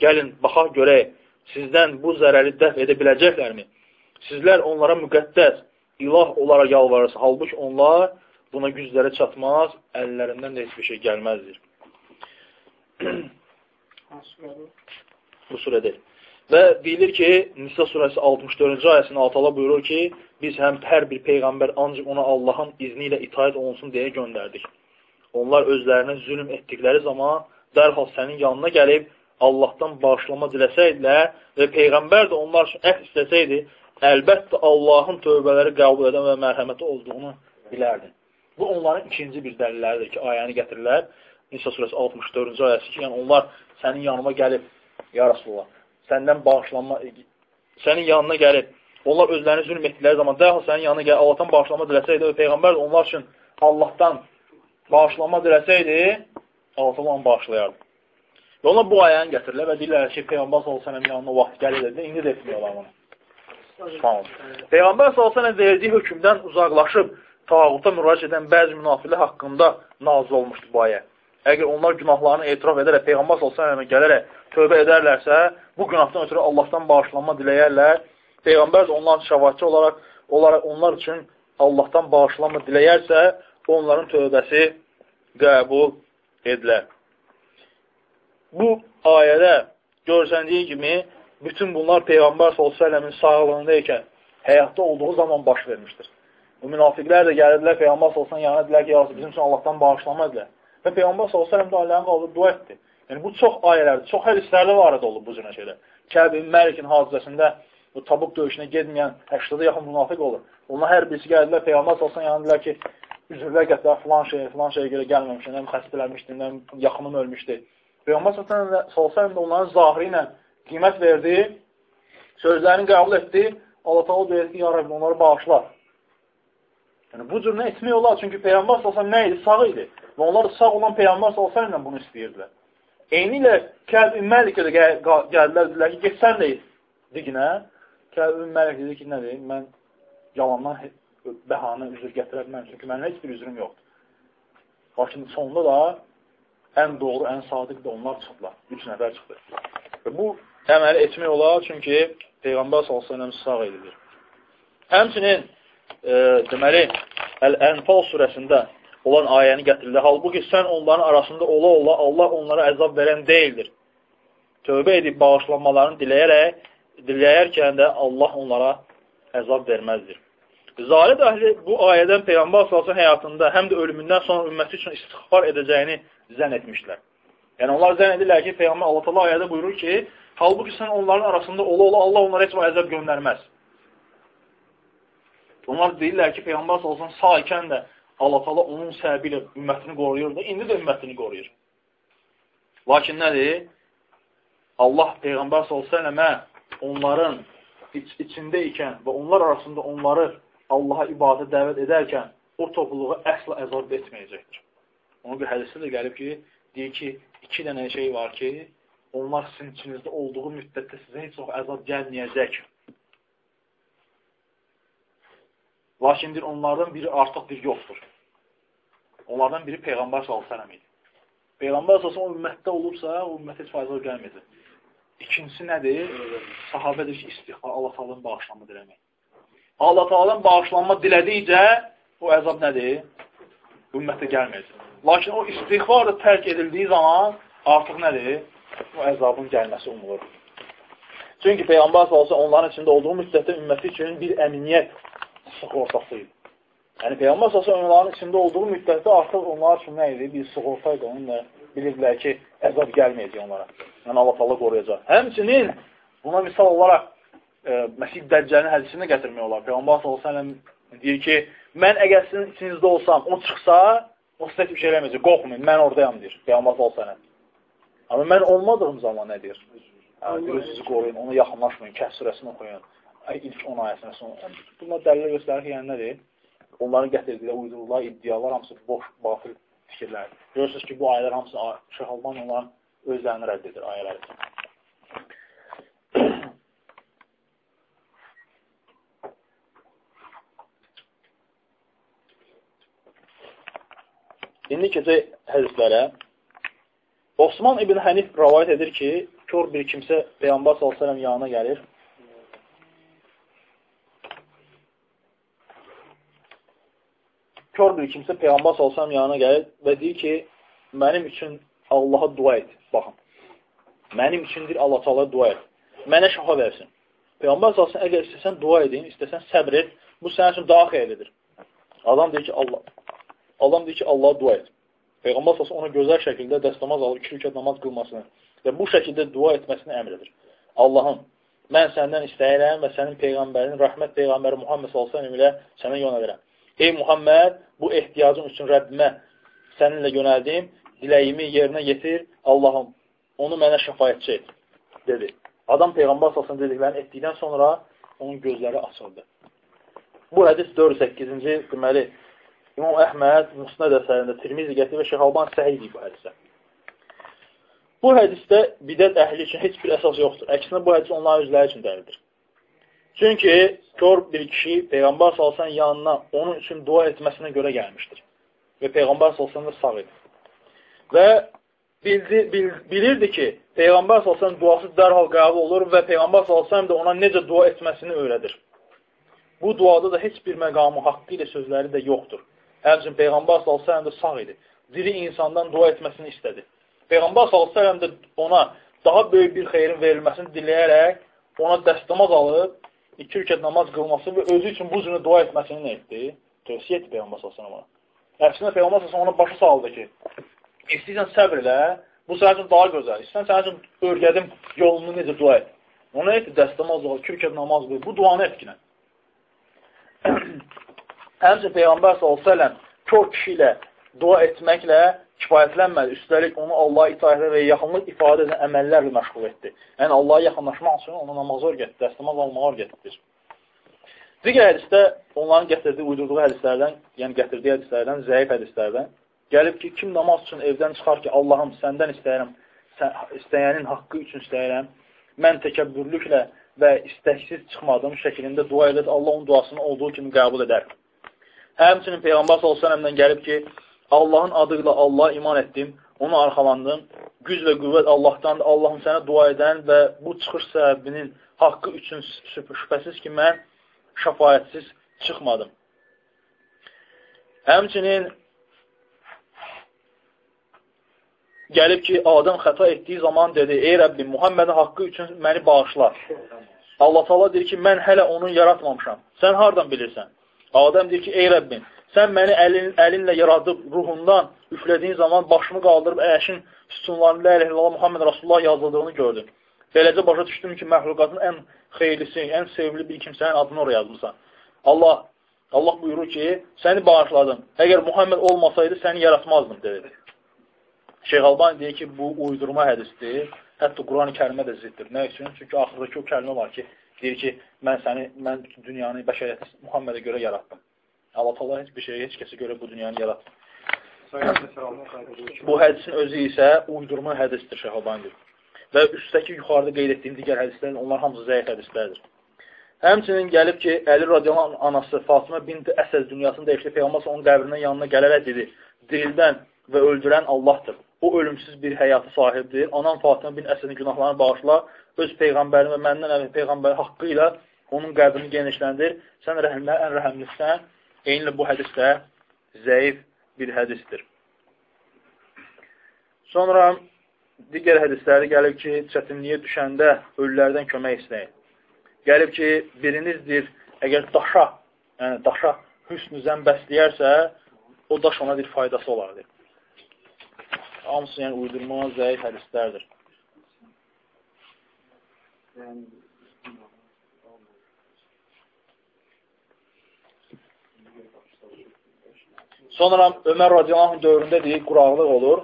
Gəlin, baxaq görək, sizdən bu zərəri dəf edə biləcəklərmi? Sizlər onlara müqəddəs, ilah olaraq yalvarırsınız. Halbuki onlar buna gücləri çatmaz, əllərindən də heç bir şey gəlməzdir. bu surədir. Və deyilir ki, Nisa surəsi 64-cü ayəsində Allah buyurur ki, biz həm hər bir peyğəmbər ancaq ona Allahın izni ilə itaət olunsun deyə göndərdik. Onlar özlərinə zülm etdikləri zaman dərhal sənin yanına gəlib Allahdan bağışlama diləsəydilər və Peyğəmbər də onlar üçün əhd istəsəydi, əlbəttə Allahın tövbələri qəbul edən və mərhəməti olduğunu bilərdin. Bu onların ikinci bir dəlilləridir ki, ayəni gətirirlər. Nisa surəsi 64-cü ayəsi ki, yəni onlar sənin yanıma gəlib, ya Rasulullah, səndən bağışlanma, sənin yanına gəlib, onlar özlərini zülm etdikləri zaman dərhal sənin yanına gəlib, Allahdan bağışlanma diləsəydi Peyğəmbər də onlar üçün Allahdan bağışlanma diləsəydi, Allah onu bağışlayardı. Və onlar bu ayəni gətirirlər və deyirlər ki, Peyğəmbər s.ə.v yanına vaxt gəlirdi, indi də etmiyorlar bunu. Peyğəmbər s.ə.v verdiyi hökmdən uzaqlaşıb, tağuta müraciət edən bəzi münafiqlər haqqında nazil olmuşdu bu ayə. Əgər onlar günahlarını etiraf edərək, Peyğəmbər s.ə.və gələrək tövbə edərlərsə, bu günahdan ötürü Allahdan bağışlanma diləyərlər. Peyğəmbər də onlar şəvaqçı olaraq, olaraq onlar üçün Allahdan bağışlanma diləyərsə, onların tövbəsi qəbul edilər. Bu ayədə görsəndiyi kimi, bütün bunlar Peyğəmbər s.ə.v-in sağlığında ikən, həyatda olduğu zaman baş vermişdir. Bu münafiqlər də gəlirdilər Peyğəmbər s.ə.v yanına dedilər ki, bizim üçün Allahdan bağışlanma edilər. Və Peyğəmbər s.ə.v də ailənin qalıb dua etdi. Yəni, bu çox ayələrdir, çox hədislərdə vardı olub bu cürə şeylər. Kəb-i Məlikin hadisəsində bu tabuk döyüşünə gedməyən 80-də yaxın münafiq olur. Onlar hər birisi gəldilər, Peyğəmbər s.ə.v yandılar ki, üzrlər gətirər, filan şey, filan şeyə görə gəlməmişdir, nəm xəstələnmişdir, nəm yaxınım ölmüşdü. Peyğəmbər s.ə.v də onların zahiri ilə qiymət verdi, sözlərini qəbul etdi, Allah taala deyir ki, ya Rabbi, onları bağışla. Yəni, bu cür nə etmək olar? Çünki Peyğəmbər s.ə.v nə idi? Sağ idi. Və onlar sağ olan Peyğəmbər s.ə.v bunu istəyirdilər. Eyni ilə Kəb-i Məlikə də gəldilər, dedilər ki, getsən də diqinə. Kəb-i Məlik dedi ki, nədir? Mən yalandan bəhanə üzr gətirə bilməm, çünki mənim heç bir üzrüm yoxdur. Lakin sonunda da ən doğru, ən sadiq də onlar çıxdılar. Üç nəfər çıxdı. Və bu əməli etmək olar, çünki Peyğəmbər s.ə.v sağ edilir. Həmçinin e, deməli, Əl-Ənfal surəsində olan ayəni gətirirlər. Halbuki sən onların arasında ola-ola Allah onlara əzab verən deyildir. Tövbə edib bağışlanmalarını diləyərək, diləyərkən də Allah onlara əzab verməzdir. Zalid əhli bu ayədən Peyğəmbər salsın həyatında həm də ölümündən sonra ümməti üçün istiğfar edəcəyini zən etmişlər. Yəni, onlar zən edirlər ki, Peyğəmbər Allah ayədə buyurur ki, halbuki sən onların arasında ola-ola Allah onlara heç əzab göndərməz. Onlar deyirlər ki, Peyğəmbər olsun sağ ikən də Allah tala onun səbəbi ilə ümmətini qoruyur da, indi də ümmətini qoruyur. Lakin nədir? Allah Peyğəmbər s.ə.və onların iç içində ikən və onlar arasında onları Allaha ibadət dəvət edərkən o topluluğu əsla əzab etməyəcəkdir. Onun bir hədisdə də gəlib ki, deyir ki, iki dənə şey var ki, onlar sizin içinizdə olduğu müddətdə sizə heç çox əzab gəlməyəcək. Lakin bir onlardan biri artıq bir yoxdur. Onlardan biri Peyğəmbər s.ə.v idi. Peyğəmbər s.ə.v o ümmətdə olubsa, o ümmət heç faydalı gəlməyəcək. İkincisi nədir? Sahabə deyir ki, istiğfar, Allah Taala'nın bağışlanma diləmək. Allah Taala'nın bağışlanma dilədikcə o əzab nədir? Ümmətə gəlməyəcək. Lakin o istiğfar da tərk edildiyi zaman artıq nədir? O əzabın gəlməsi umulur. Çünki Peyğəmbər s.ə.v onların içində olduğu müddətdə ümməti üçün bir əmniyyət sığortası idi. Yəni, Peyğəmbər səsə onların içində olduğu müddətdə artıq onlar üçün nə idi? Bir sığorta idi. Onunla bilirdilər ki, əzab gəlməyəcək onlara. Yəni, Allah Allah qoruyacaq. Həmçinin buna misal olaraq e, Məsih Dəccəlin hədisini gətirmək olar. Peyğəmbər s.ə.v deyir ki, mən əgər sizin içinizdə olsam, o çıxsa, O sizə bir şey eləməyəcək, qorxmayın, mən oradayam deyir, Peyğəmbər sallallahu Amma mən olmadığım zaman nə deyir? Deyir, sizi qoruyun, ona yaxınlaşmayın, Kəhv surəsini oxuyun, ilk 10 ayəsini son. Bunlar dəlillər göstərir ki, yəni nədir? Onların gətirdikləri uydururlar, iddialar hamısı boş, batıl fikirlər. Görürsünüz ki, bu ayələr hamısı Şeyx Alban onların özlərini rədd edir ayələri. İndi keçək hədislərə. Osman ibn Hənif rəvayət edir ki, kör bir kimsə Peyğəmbər s.ə.v yanına gəlir. Kör bir kimsə Peyğəmbər s.ə.v yanına gəlir və deyir ki, mənim üçün Allaha dua et. Baxın, mənim üçündür Allah Taala dua et. Mənə şəfa versin. Peyğəmbər s.ə.v əgər istəsən dua edin, istəsən səbr et, bu sənin üçün daha xeyirlidir. Adam deyir ki, Allah Adam deyir ki, Allah dua et. Peyğəmbər səsə ona gözəl şəkildə dəstəmaz alıb iki rükət namaz qılmasını və bu şəkildə dua etməsini əmr edir. Allahım, mən səndən istəyirəm və sənin Peyğəmbərin, rəhmət Peyğəmbəri Muhammed s.ə.v ilə sənə yönəlirəm. Ey Muhammed, bu ehtiyacım üçün Rəbbimə səninlə yönəldim, diləyimi yerinə yetir, Allahım, onu mənə şəfayətçi et, dedi. Adam Peyğəmbər s.ə.v dediklərini etdikdən sonra onun gözləri açıldı. Bu hədis 408-ci deməli İmam Əhməd Musnad əsərində Tirmizi gətirir və Şeyx Alban səhih deyib bu hədisə. Bu hədisdə bidət əhli üçün heç bir əsas yoxdur. Əksinə bu hədis onların özləri üçün dəlildir. Çünki kör bir kişi Peyğəmbər salsan yanına onun üçün dua etməsinə görə gəlmişdir. Və Peyğəmbər salsan da sağ idi. Və bildi, bil, bilirdi ki, Peyğəmbər salsan duası dərhal qəbul olur və Peyğəmbər salsan da ona necə dua etməsini öyrədir. Bu duada da heç bir məqamı haqqı ilə sözləri də yoxdur. Həmçin Peyğəmbər s.ə.v də sağ idi. Diri insandan dua etməsini istədi. Peyğəmbər s.ə.v də ona daha böyük bir xeyrin verilməsini diləyərək ona dəstəmaz alıb, iki rükət namaz qılması və özü üçün bu cürə dua etməsini nə etdi? Tövsiyə etdi Peyğəmbər s.ə.v ona. Əfsinə Peyğəmbər s.ə.v ona başı saldı ki, istəyirsən səbr elə, bu sənin üçün daha gözəl. İstəyirsən sənin üçün örgədim yolunu necə dua et. Ona etdi dəstəmaz al, iki rükət namaz qıl. Bu duanı etkinə. Həmçə Peyğəmbər s.ə.v kör kişi ilə dua etməklə kifayətlənmədi. Üstəlik, onu Allaha itaətlə və yaxınlıq ifadə edən əməllərlə məşğul etdi. Yəni, Allaha yaxınlaşmaq üçün ona namazı öyrətdi, dəstəmaz almağı öyrətdir. Digər hədisdə onların gətirdiyi, uydurduğu hədislərdən, yəni gətirdiyi hədislərdən, zəif hədislərdən gəlib ki, kim namaz üçün evdən çıxar ki, Allahım səndən istəyirəm, sən, istəyənin haqqı üçün istəyirəm, mən təkəbbürlüklə və istəksiz çıxmadığım şəklində dua edir, Allah onun duasını olduğu kimi qəbul edər. Həmçinin Peyğəmbər s.ə.v-dən gəlib ki, Allahın adı ilə Allah iman etdim, onu arxalandım, güc və qüvvət Allahdandır, Allahım sənə dua edən və bu çıxış səbəbinin haqqı üçün şübhəsiz ki, mən şəfayətsiz çıxmadım. Həmçinin gəlib ki, Adəm xəta etdiyi zaman dedi, ey Rəbbim, Muhammədin haqqı üçün məni bağışla. Allah təala deyir ki, mən hələ onu yaratmamışam. Sən hardan bilirsən? Adəm deyir ki, ey Rəbbim, sən məni əlin, əlinlə yaradıb ruhundan üflədiyin zaman başımı qaldırıb əyəşin sütunlarını lə iləhə Muhammed Rasulullah yazıldığını gördüm. Beləcə başa düşdüm ki, məxluqatın ən xeylisi, ən sevimli bir kimsənin adını oraya yazmışsan. Allah Allah buyurur ki, səni bağışladım. Əgər Muhammed olmasaydı, səni yaratmazdım, dedi. Şeyh Albani deyir ki, bu uydurma hədisdir. Hətta Quran-ı kərimə də ziddir. Nə üçün? Çünki axırdakı o kəlmə var ki, Deyir ki, mən səni, mən dünyanı, bəşəriyyəti Muhammedə görə yaratdım. Allah Allah heç bir şey, heç kəsə görə bu dünyanı yaratdım. bu hədisin özü isə uydurma hədisdir Şəhabandir. Və üstdəki yuxarıda qeyd etdiyim digər hədislərin, onlar hamısı zəif hədislərdir. Həmçinin gəlib ki, Əli radiyalan anası Fatıma binti Əsəd dünyasını dəyişdi. Peyğəmbər onun qəbrinin yanına gələrək dedi, dirildən və öldürən Allahdır. O ölümsüz bir həyatı sahibdir. Anam Fatıma bin Əsədin günahlarını bağışla öz Peyğəmbərin və məndən əvvəl Peyğəmbər haqqı ilə onun qəbrini genişləndir. Sən rəhimlə ən rəhəmlisən. Eynilə bu hədis də zəif bir hədisdir. Sonra digər hədisləri gəlib ki, çətinliyə düşəndə ölülərdən kömək istəyin. Gəlib ki, birinizdir, əgər daşa, yəni daşa hüsnüzən bəsləyərsə, o daş ona bir faydası olardır. Hamısı yəni uydurma, zəif hədislərdir. Yani Sonra Ömər radiyallahu dövründə deyir, quraqlıq olur.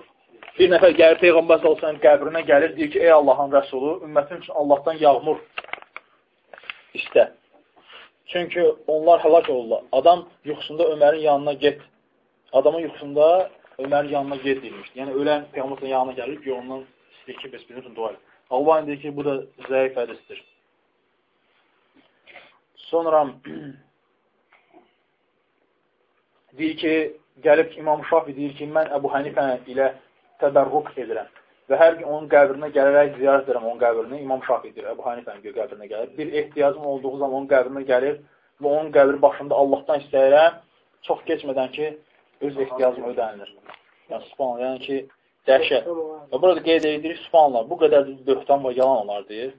Bir nəfər gəlir Peyğəmbər sallallahu qəbrinə gəlir, deyir ki, ey Allahın rəsulu, ümmətin üçün Allahdan yağmur istə. Çünki onlar həlak olurlar. Adam yuxusunda Ömərin yanına get. Adamın yuxusunda Ömərin yanına get deyilmişdir. Yəni, ölən Peyğəmbərin yanına gəlir ki, ondan istəyir ki, biz bizim üçün dua edir. Allah deyir ki, bu da zəif hədisdir. Sonra deyir ki, gəlib İmam Şafi deyir ki, mən Əbu Hənifə ilə təbərruq edirəm. Və hər gün onun qəbrinə gələrək ziyarət edirəm onun qəbrini. İmam Şafi deyir, Əbu Hənifənin qəbrinə gəlir. Bir ehtiyacım olduğu zaman onun qəbrinə gəlir və onun qəbri başında Allahdan istəyirəm. Çox keçmədən ki, öz ehtiyacım ödənilir. Yəni, subhanallah, yəni ki, dəhşət. Və burada qeyd edirik, subhanallah, bu qədər böhtan və yalan olar deyir.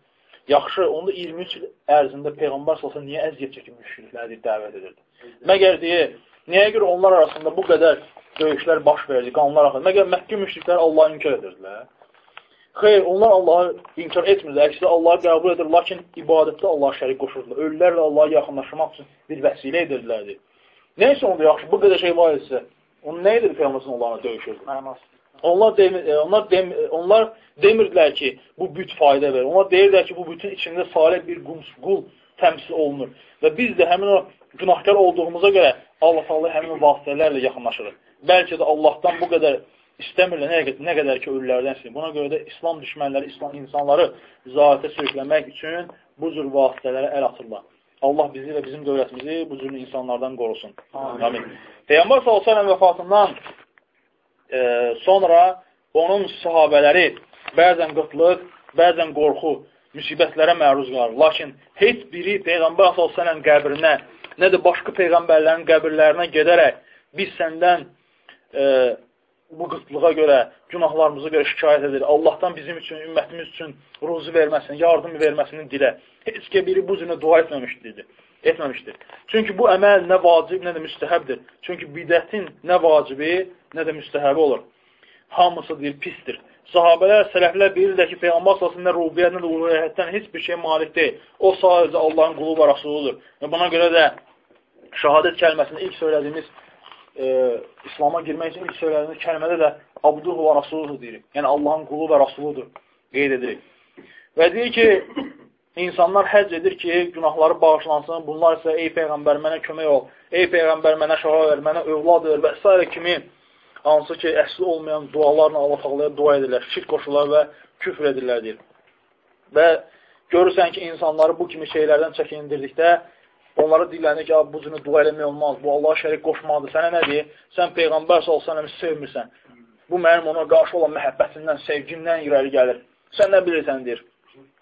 Yaxşı, onda 23 il ərzində Peyğəmbər salsa niyə əziyyət çəkib müşrikləri dəvət edirdi? Məgər deyir, niyə görə onlar arasında bu qədər döyüşlər baş verdi, qanlar axır? Məgər Məkkə müşrikləri Allahı inkar edirdilər? Xeyr, onlar Allahı inkar etmirlər, əksinə Allahı qəbul edir, lakin ibadətdə Allah şərik qoşurdular. Ölülərlə Allah'a yaxınlaşmaq üçün bir vəsilə edirlərdi. Neysə onda yaxşı, bu qədər şey var isə, onu nə edir Peyğəmbərin Allahına döyüşürdü? Onlar, demir, e, onlar, dem, e, onlar demirdilər ki, bu büt fayda verir. Onlar deyirlər ki, bu bütün içində salih bir qul təmsil olunur. Və biz də həmin o günahkar olduğumuza görə Allah Allah həmin vasitələrlə yaxınlaşırıq. Bəlkə də Allahdan bu qədər istəmirlər, nə, nə qədər ki, ölülərdən istəyir. Buna görə də İslam düşmənləri, İslam insanları zahirətə sürükləmək üçün bu cür vasitələrə əl atırlar. Allah bizi və bizim dövlətimizi bu cür insanlardan qorusun. Amin. Peyğəmbər s.ə.v vəfatından e, sonra onun sahabələri bəzən qıtlıq, bəzən qorxu, müsibətlərə məruz qalır. Lakin heç biri Peyğəmbər s.ə.v qəbrinə, nə də başqa Peyğəmbərlərin qəbirlərinə gedərək biz səndən e, bu qıtlığa görə, günahlarımıza görə şikayət edir. Allahdan bizim üçün, ümmətimiz üçün ruzu verməsini, yardım verməsini dilə. Heç ki, biri bu cünə dua etməmişdir. etməmişdir. Çünki bu əməl nə vacib, nə də müstəhəbdir. Çünki bidətin nə vacibi, nə də müstəhəbi olur. Hamısı deyir, pistir. Sahabələr, sələflər bilirlər ki, Peyğəmbər salsın nə rubiyyət, nə də uluhiyyətdən heç bir şey malik deyil. O sadəcə Allahın qulu və rasuludur. Və buna görə də şəhadət kəlməsində ilk söylədiyimiz e, İslama girmək üçün ilk söylədiyimiz kəlmədə də abduhu və rasuludur deyirik. Yəni Allahın qulu və rasuludur qeyd edirik. Və deyir ki, İnsanlar həcc edir ki, günahları bağışlansın. Bunlar isə, ey Peyğəmbər, mənə kömək ol. Ey Peyğəmbər, mənə şəfa ver, mənə övlad ver və s. kimi hansı ki, əsli olmayan dualarla Allah tağlaya dua edirlər, şirk qoşurlar və küfr edirlər deyir. Və görürsən ki, insanları bu kimi şeylərdən çəkindirdikdə, onlara dilənir ki, bu cünü dua eləmək olmaz, bu Allah şərik qoşmalıdır. Sənə nə deyir? Sən Peyğəmbər salsan, sevmirsən. Bu mənim ona qarşı olan məhəbbətimdən, sevgimdən irəli gəlir. Sən nə bilirsən, deyir.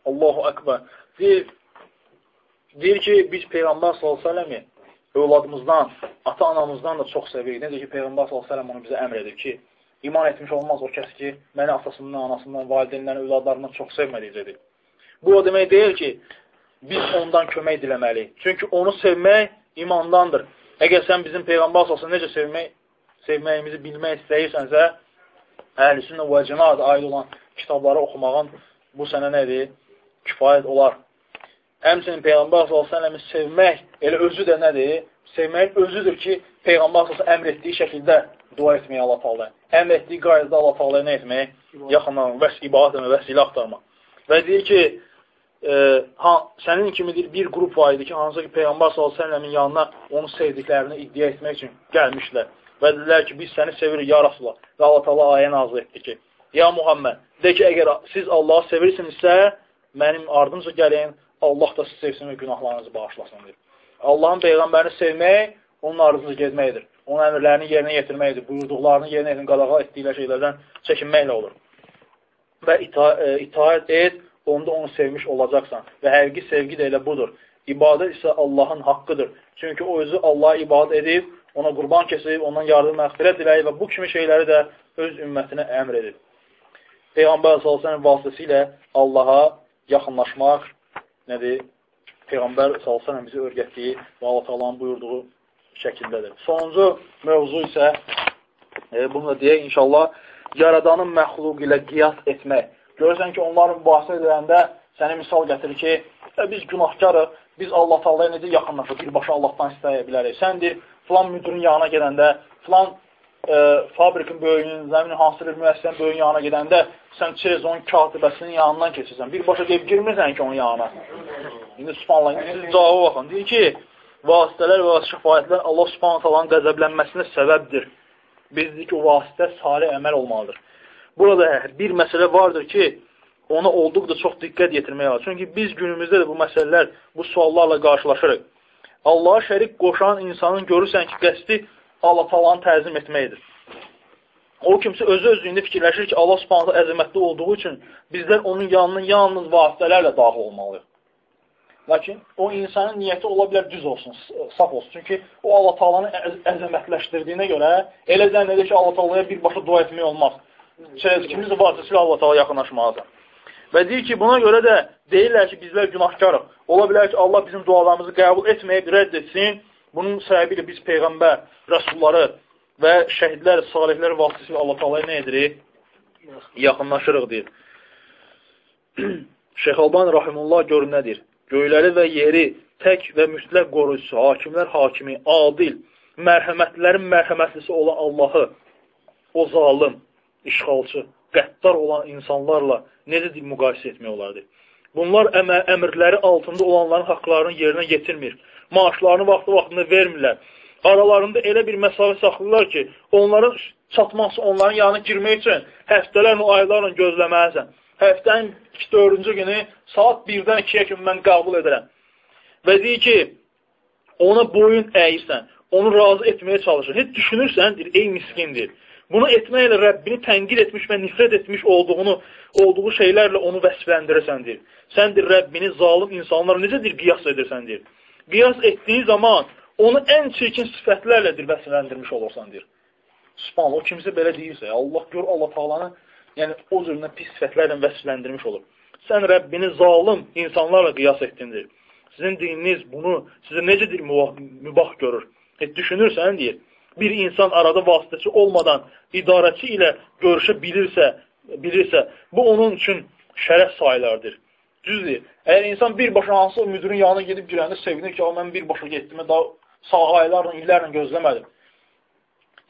Allahu Akbar. Deyir, deyir ki, biz Peyğəmbər s.ə.v-i övladımızdan, ata-anamızdan da çox sevirik. Necə ki, Peyğəmbər s.ə.v onu bizə əmr edir ki, iman etmiş olmaz o kəs ki, məni atasından, anasından, valideynlərin, övladlarından çox sevmədiyəcədir. Bu o demək deyil ki, biz ondan kömək diləməliyik. Çünki onu sevmək imandandır. Əgər sən bizim Peyğəmbər s.ə.v necə sevmək, sevməyimizi bilmək istəyirsənsə, əhlüsünlə və cəmaat aid olan kitabları oxumağın bu sənə nədir? Kifayət olar. Həmçinin Peyğəmbər s.ə.v sevmək elə özü də nədir? Sevməyin özüdür ki, Peyğəmbər s.ə.v əmr etdiyi şəkildə dua etməyə Allah Taala. Əmr etdiyi qaydada Allah Taala nə etmək? Yaxınlamaq, vəs ibadət etmək, vəsilə axtarmaq. Və deyir ki, e, sənin kimidir bir qrup var idi ki, hansı ki Peyğəmbər s.ə.v-in yanına onu sevdiklərini iddia etmək üçün gəlmişlər. Və dedilər ki, biz səni sevirik ya Rasulullah. Və Allah Taala ayə nazil etdi ki, ya Muhammed, de ki, əgər siz Allahı sevirsinizsə, mənim ardımca gəlin, Allah da siz sevsin və günahlarınızı bağışlasın, deyir. Allahın Peyğəmbərini sevmək, onun ardınca gezməkdir. Onun əmrlərini yerinə yetirməkdir. Buyurduqlarını yerinə yetin, qadağa etdikləri şeylərdən çəkinməklə olur. Və ita e, itaət et, onda onu sevmiş olacaqsan. Və həqiqi sevgi də elə budur. İbadət isə Allahın haqqıdır. Çünki o özü Allaha ibadət edib, ona qurban kesib, ondan yardım məğfirət diləyib və bu kimi şeyləri də öz ümmətinə əmr edib. Peyğəmbər s.ə.v vasitəsilə Allaha yaxınlaşmaq nədir? Peyğəmbər s.ə.v bizi örgətdiyi və Allah Taalanın buyurduğu şəkildədir. Sonuncu mövzu isə e, bunu da deyək inşallah yaradanın məxluq ilə qiyas etmək. Görürsən ki, onların mübahisə ediləndə sənə misal gətirir ki, e, biz günahkarıq, biz Allah Taalaya necə yaxınlaşıb birbaşa Allahdan istəyə bilərik. Sən deyir, filan müdürün yanına gedəndə, filan e, fabrikin böyüyünün, zəminin hansı bir müəssisənin böyüyün yanına gedəndə sən çez onun katibəsinin yanından keçirsən. Birbaşa deyib girmirsən ki, onun yanına. İndi subhanallah, indi siz cavaba baxın. Deyir ki, vasitələr və şəfayətlər Allah subhanət alanın qəzəblənməsinə səbəbdir. Biz dedik ki, o vasitə salih əməl olmalıdır. Burada bir məsələ vardır ki, ona olduqca çox diqqət yetirmək lazım. Çünki biz günümüzdə də bu məsələlər, bu suallarla qarşılaşırıq. Allaha şərik qoşan insanın görürsən ki, qəsdi Allah talanı təzim etməkdir. O kimsə özü özlüyündə fikirləşir ki, Allah subhanətə əzəmətli olduğu üçün bizlər onun yanına yalnız vasitələrlə daxil olmalıyıq. Lakin o insanın niyyəti ola bilər düz olsun, saf olsun. Çünki o Allah Taalanı əzəmətləşdirdiyinə görə elə zənn edir ki, Allah Taalaya birbaşa dua etmək olmaz. Şey, kimiz vasitəsilə Allah Taala yaxınlaşmalıdır. Və deyir ki, buna görə də deyirlər ki, bizlər günahkarıq. Ola bilər ki, Allah bizim dualarımızı qəbul etməyib, rədd etsin. Bunun səbəbi ilə biz Peyğəmbər, Rəsulları və şəhidlər, salihlər vasitəsilə Allah Taalaya nə edirik? Yaxınlaşırıq, deyir. Şeyx Alban Rahimullah görün nədir? Göyləri və yeri tək və mütləq qoruyucusu, hakimlər hakimi, adil, mərhəmətlərin mərhəmətlisi olan Allahı, o zalım, işğalçı, qəddar olan insanlarla necə müqayisə etmək olardı? Bunlar əmə, əmrləri altında olanların haqlarını yerinə yetirmir. Maaşlarını vaxtı-vaxtında vermirlər. Aralarında elə bir məsafə saxlayırlar ki, onların çatması, onların yanına girmək üçün həftələrlə, aylarla gözləməlisən həftənin 4-cü günü saat 1-dən 2-yə kimi mən qəbul edirəm. Və deyir ki, ona boyun əyirsən, onu razı etməyə çalışır. Heç düşünürsən, deyir, ey miskindir. Bunu etməklə Rəbbini tənqid etmiş və nifrət etmiş olduğunu, olduğu şeylərlə onu vəsfləndirirsən, deyir. Sən, deyir, Rəbbini zalim insanlar necə, deyir, qiyas edirsən, deyir. Qiyas etdiyi zaman onu ən çirkin sifətlərlə, deyir, vəsfləndirmiş olursan, deyir. Subhanallah, o kimsə belə deyirsə, Allah gör Allah Taalanı yəni o cürünə pis sifətlərlə vəsfləndirmiş olur. Sən Rəbbini zalim insanlarla qiyas etdindir. Sizin dininiz bunu sizə necədir mübah görür? E, düşünürsən, deyir, bir insan arada vasitəçi olmadan idarəçi ilə görüşə bilirsə, bilirsə, bu onun üçün şərəf sayılardır. Düzdür. Əgər insan birbaşa hansı müdürün yanına gedib girəndə sevinir ki, mən birbaşa getdim, daha sağ aylarla, illərlə gözləmədim.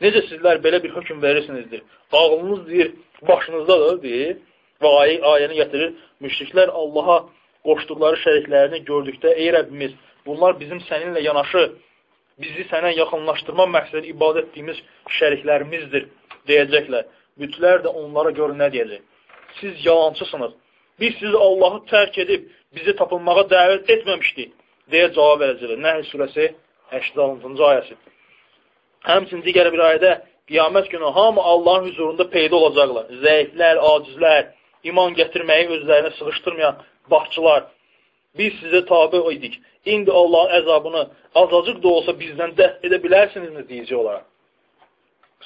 Necə sizlər belə bir hökm verirsinizdir? Ağlınız deyir, başınızdadır, deyir və ayə, ayəni gətirir. Müşriklər Allaha qoşduqları şəriklərini gördükdə, ey Rəbbimiz, bunlar bizim səninlə yanaşı, bizi sənə yaxınlaşdırma məqsədi ibadət etdiyimiz şəriklərimizdir, deyəcəklər. Bütlər də onlara görə nə deyəcək? Siz yalancısınız. Biz sizi Allahı tərk edib, bizi tapınmağa dəvət etməmişdik, deyə cavab verəcəklər. Nəhl surəsi 86-cı ayəsi. Həmçin digər bir ayədə qiyamət günü hamı Allahın hüzurunda peyda olacaqlar. Zəiflər, acizlər, iman gətirməyi özlərinə sığışdırmayan baxçılar. Biz sizə tabi idik. İndi Allahın əzabını azacıq da olsa bizdən dəf edə bilərsinizmi deyəcək olaraq.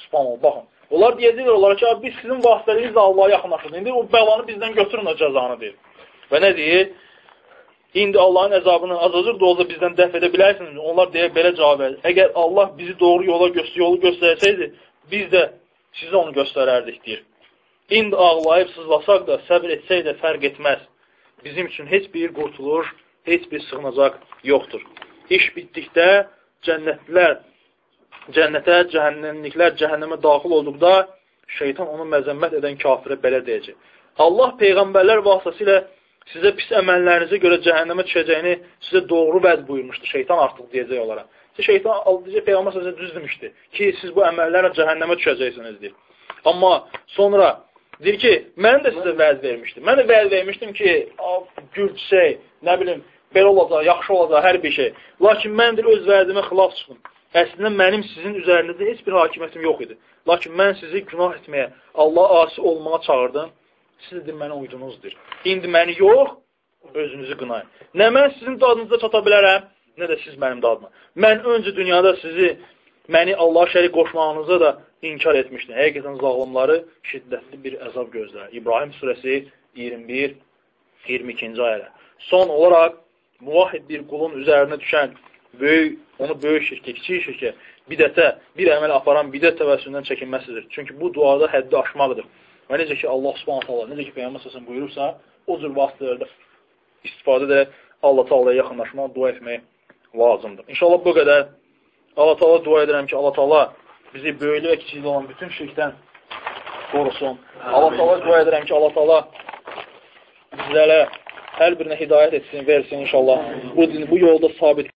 Subhanallah, baxın. Onlar deyəcəklər onlara ki, biz sizin vasitəliyinizlə Allaha yaxınlaşırıq. İndi o bəlanı bizdən götürün o cəzanı deyir. Və nə deyir? İndi Allahın əzabını azacıq da olsa bizdən dəf edə bilərsiniz. Onlar deyə belə cavab verir. Əgər Allah bizi doğru yola göstər yolu göstərsəydi, biz də sizə onu göstərərdik, deyir. İndi ağlayıb sızlasaq da, səbr etsək də fərq etməz. Bizim üçün heç bir qurtuluş, heç bir sığınacaq yoxdur. İş bitdikdə cənnətlər, cənnətə, cəhənnəmliklər cəhənnəmə daxil olduqda şeytan onu məzəmmət edən kafirə belə deyəcək. Allah peyğəmbərlər vasitəsilə sizə pis əməllərinizə görə cəhənnəmə düşəcəyini sizə doğru vəd buyurmuşdu. Şeytan artıq deyəcək onlara. Şeytan deyəcək Peyğəmbər sizə düz demişdi ki, siz bu əməllərlə cəhənnəmə düşəcəksiniz deyir. Amma sonra deyir ki, mən də sizə vəd vermişdim. Mən də vəd vermişdim ki, gürc şey, nə bilim, belə olacaq, yaxşı olacaq, hər bir şey. Lakin mən deyir, öz vədimə xilaf çıxdım. Əslində mənim sizin üzərinizdə heç bir hakimiyyətim yox idi. Lakin mən sizi günah etməyə, Allah asi olmağa çağırdım siz də mənə uydunuzdur. İndi məni yox, özünüzü qınayın. Nə mən sizin dadınıza çata bilərəm, nə də siz mənim dadıma. Mən öncə dünyada sizi, məni Allah şərik qoşmağınıza da inkar etmişdim. Həqiqətən zalımları şiddətli bir əzab gözlər. İbrahim surəsi 21-22-ci ayələr. Son olaraq, muvahid bir qulun üzərinə düşən böyük, onu böyük şirkə, kiçik şirkə, bidətə, bir əməl aparan bidət təvəssündən çəkinməsidir. Çünki bu duada həddi aşmaqdır. Və necə ki, Allah subhanət Allah, necə ki, Peyyəmbər səsən buyurursa, o cür vasitələrdə istifadə edərək Allah Taala'ya yaxınlaşmaq, dua etmək lazımdır. İnşallah bu qədər Allah Taala dua edirəm ki, Allah Taala bizi böyüklü və kiçikli olan bütün şirkdən qorusun. Allah Taala dua edirəm ki, Allah Taala bizlərə hər birinə hidayət etsin, versin inşallah. Bu, bu yolda sabit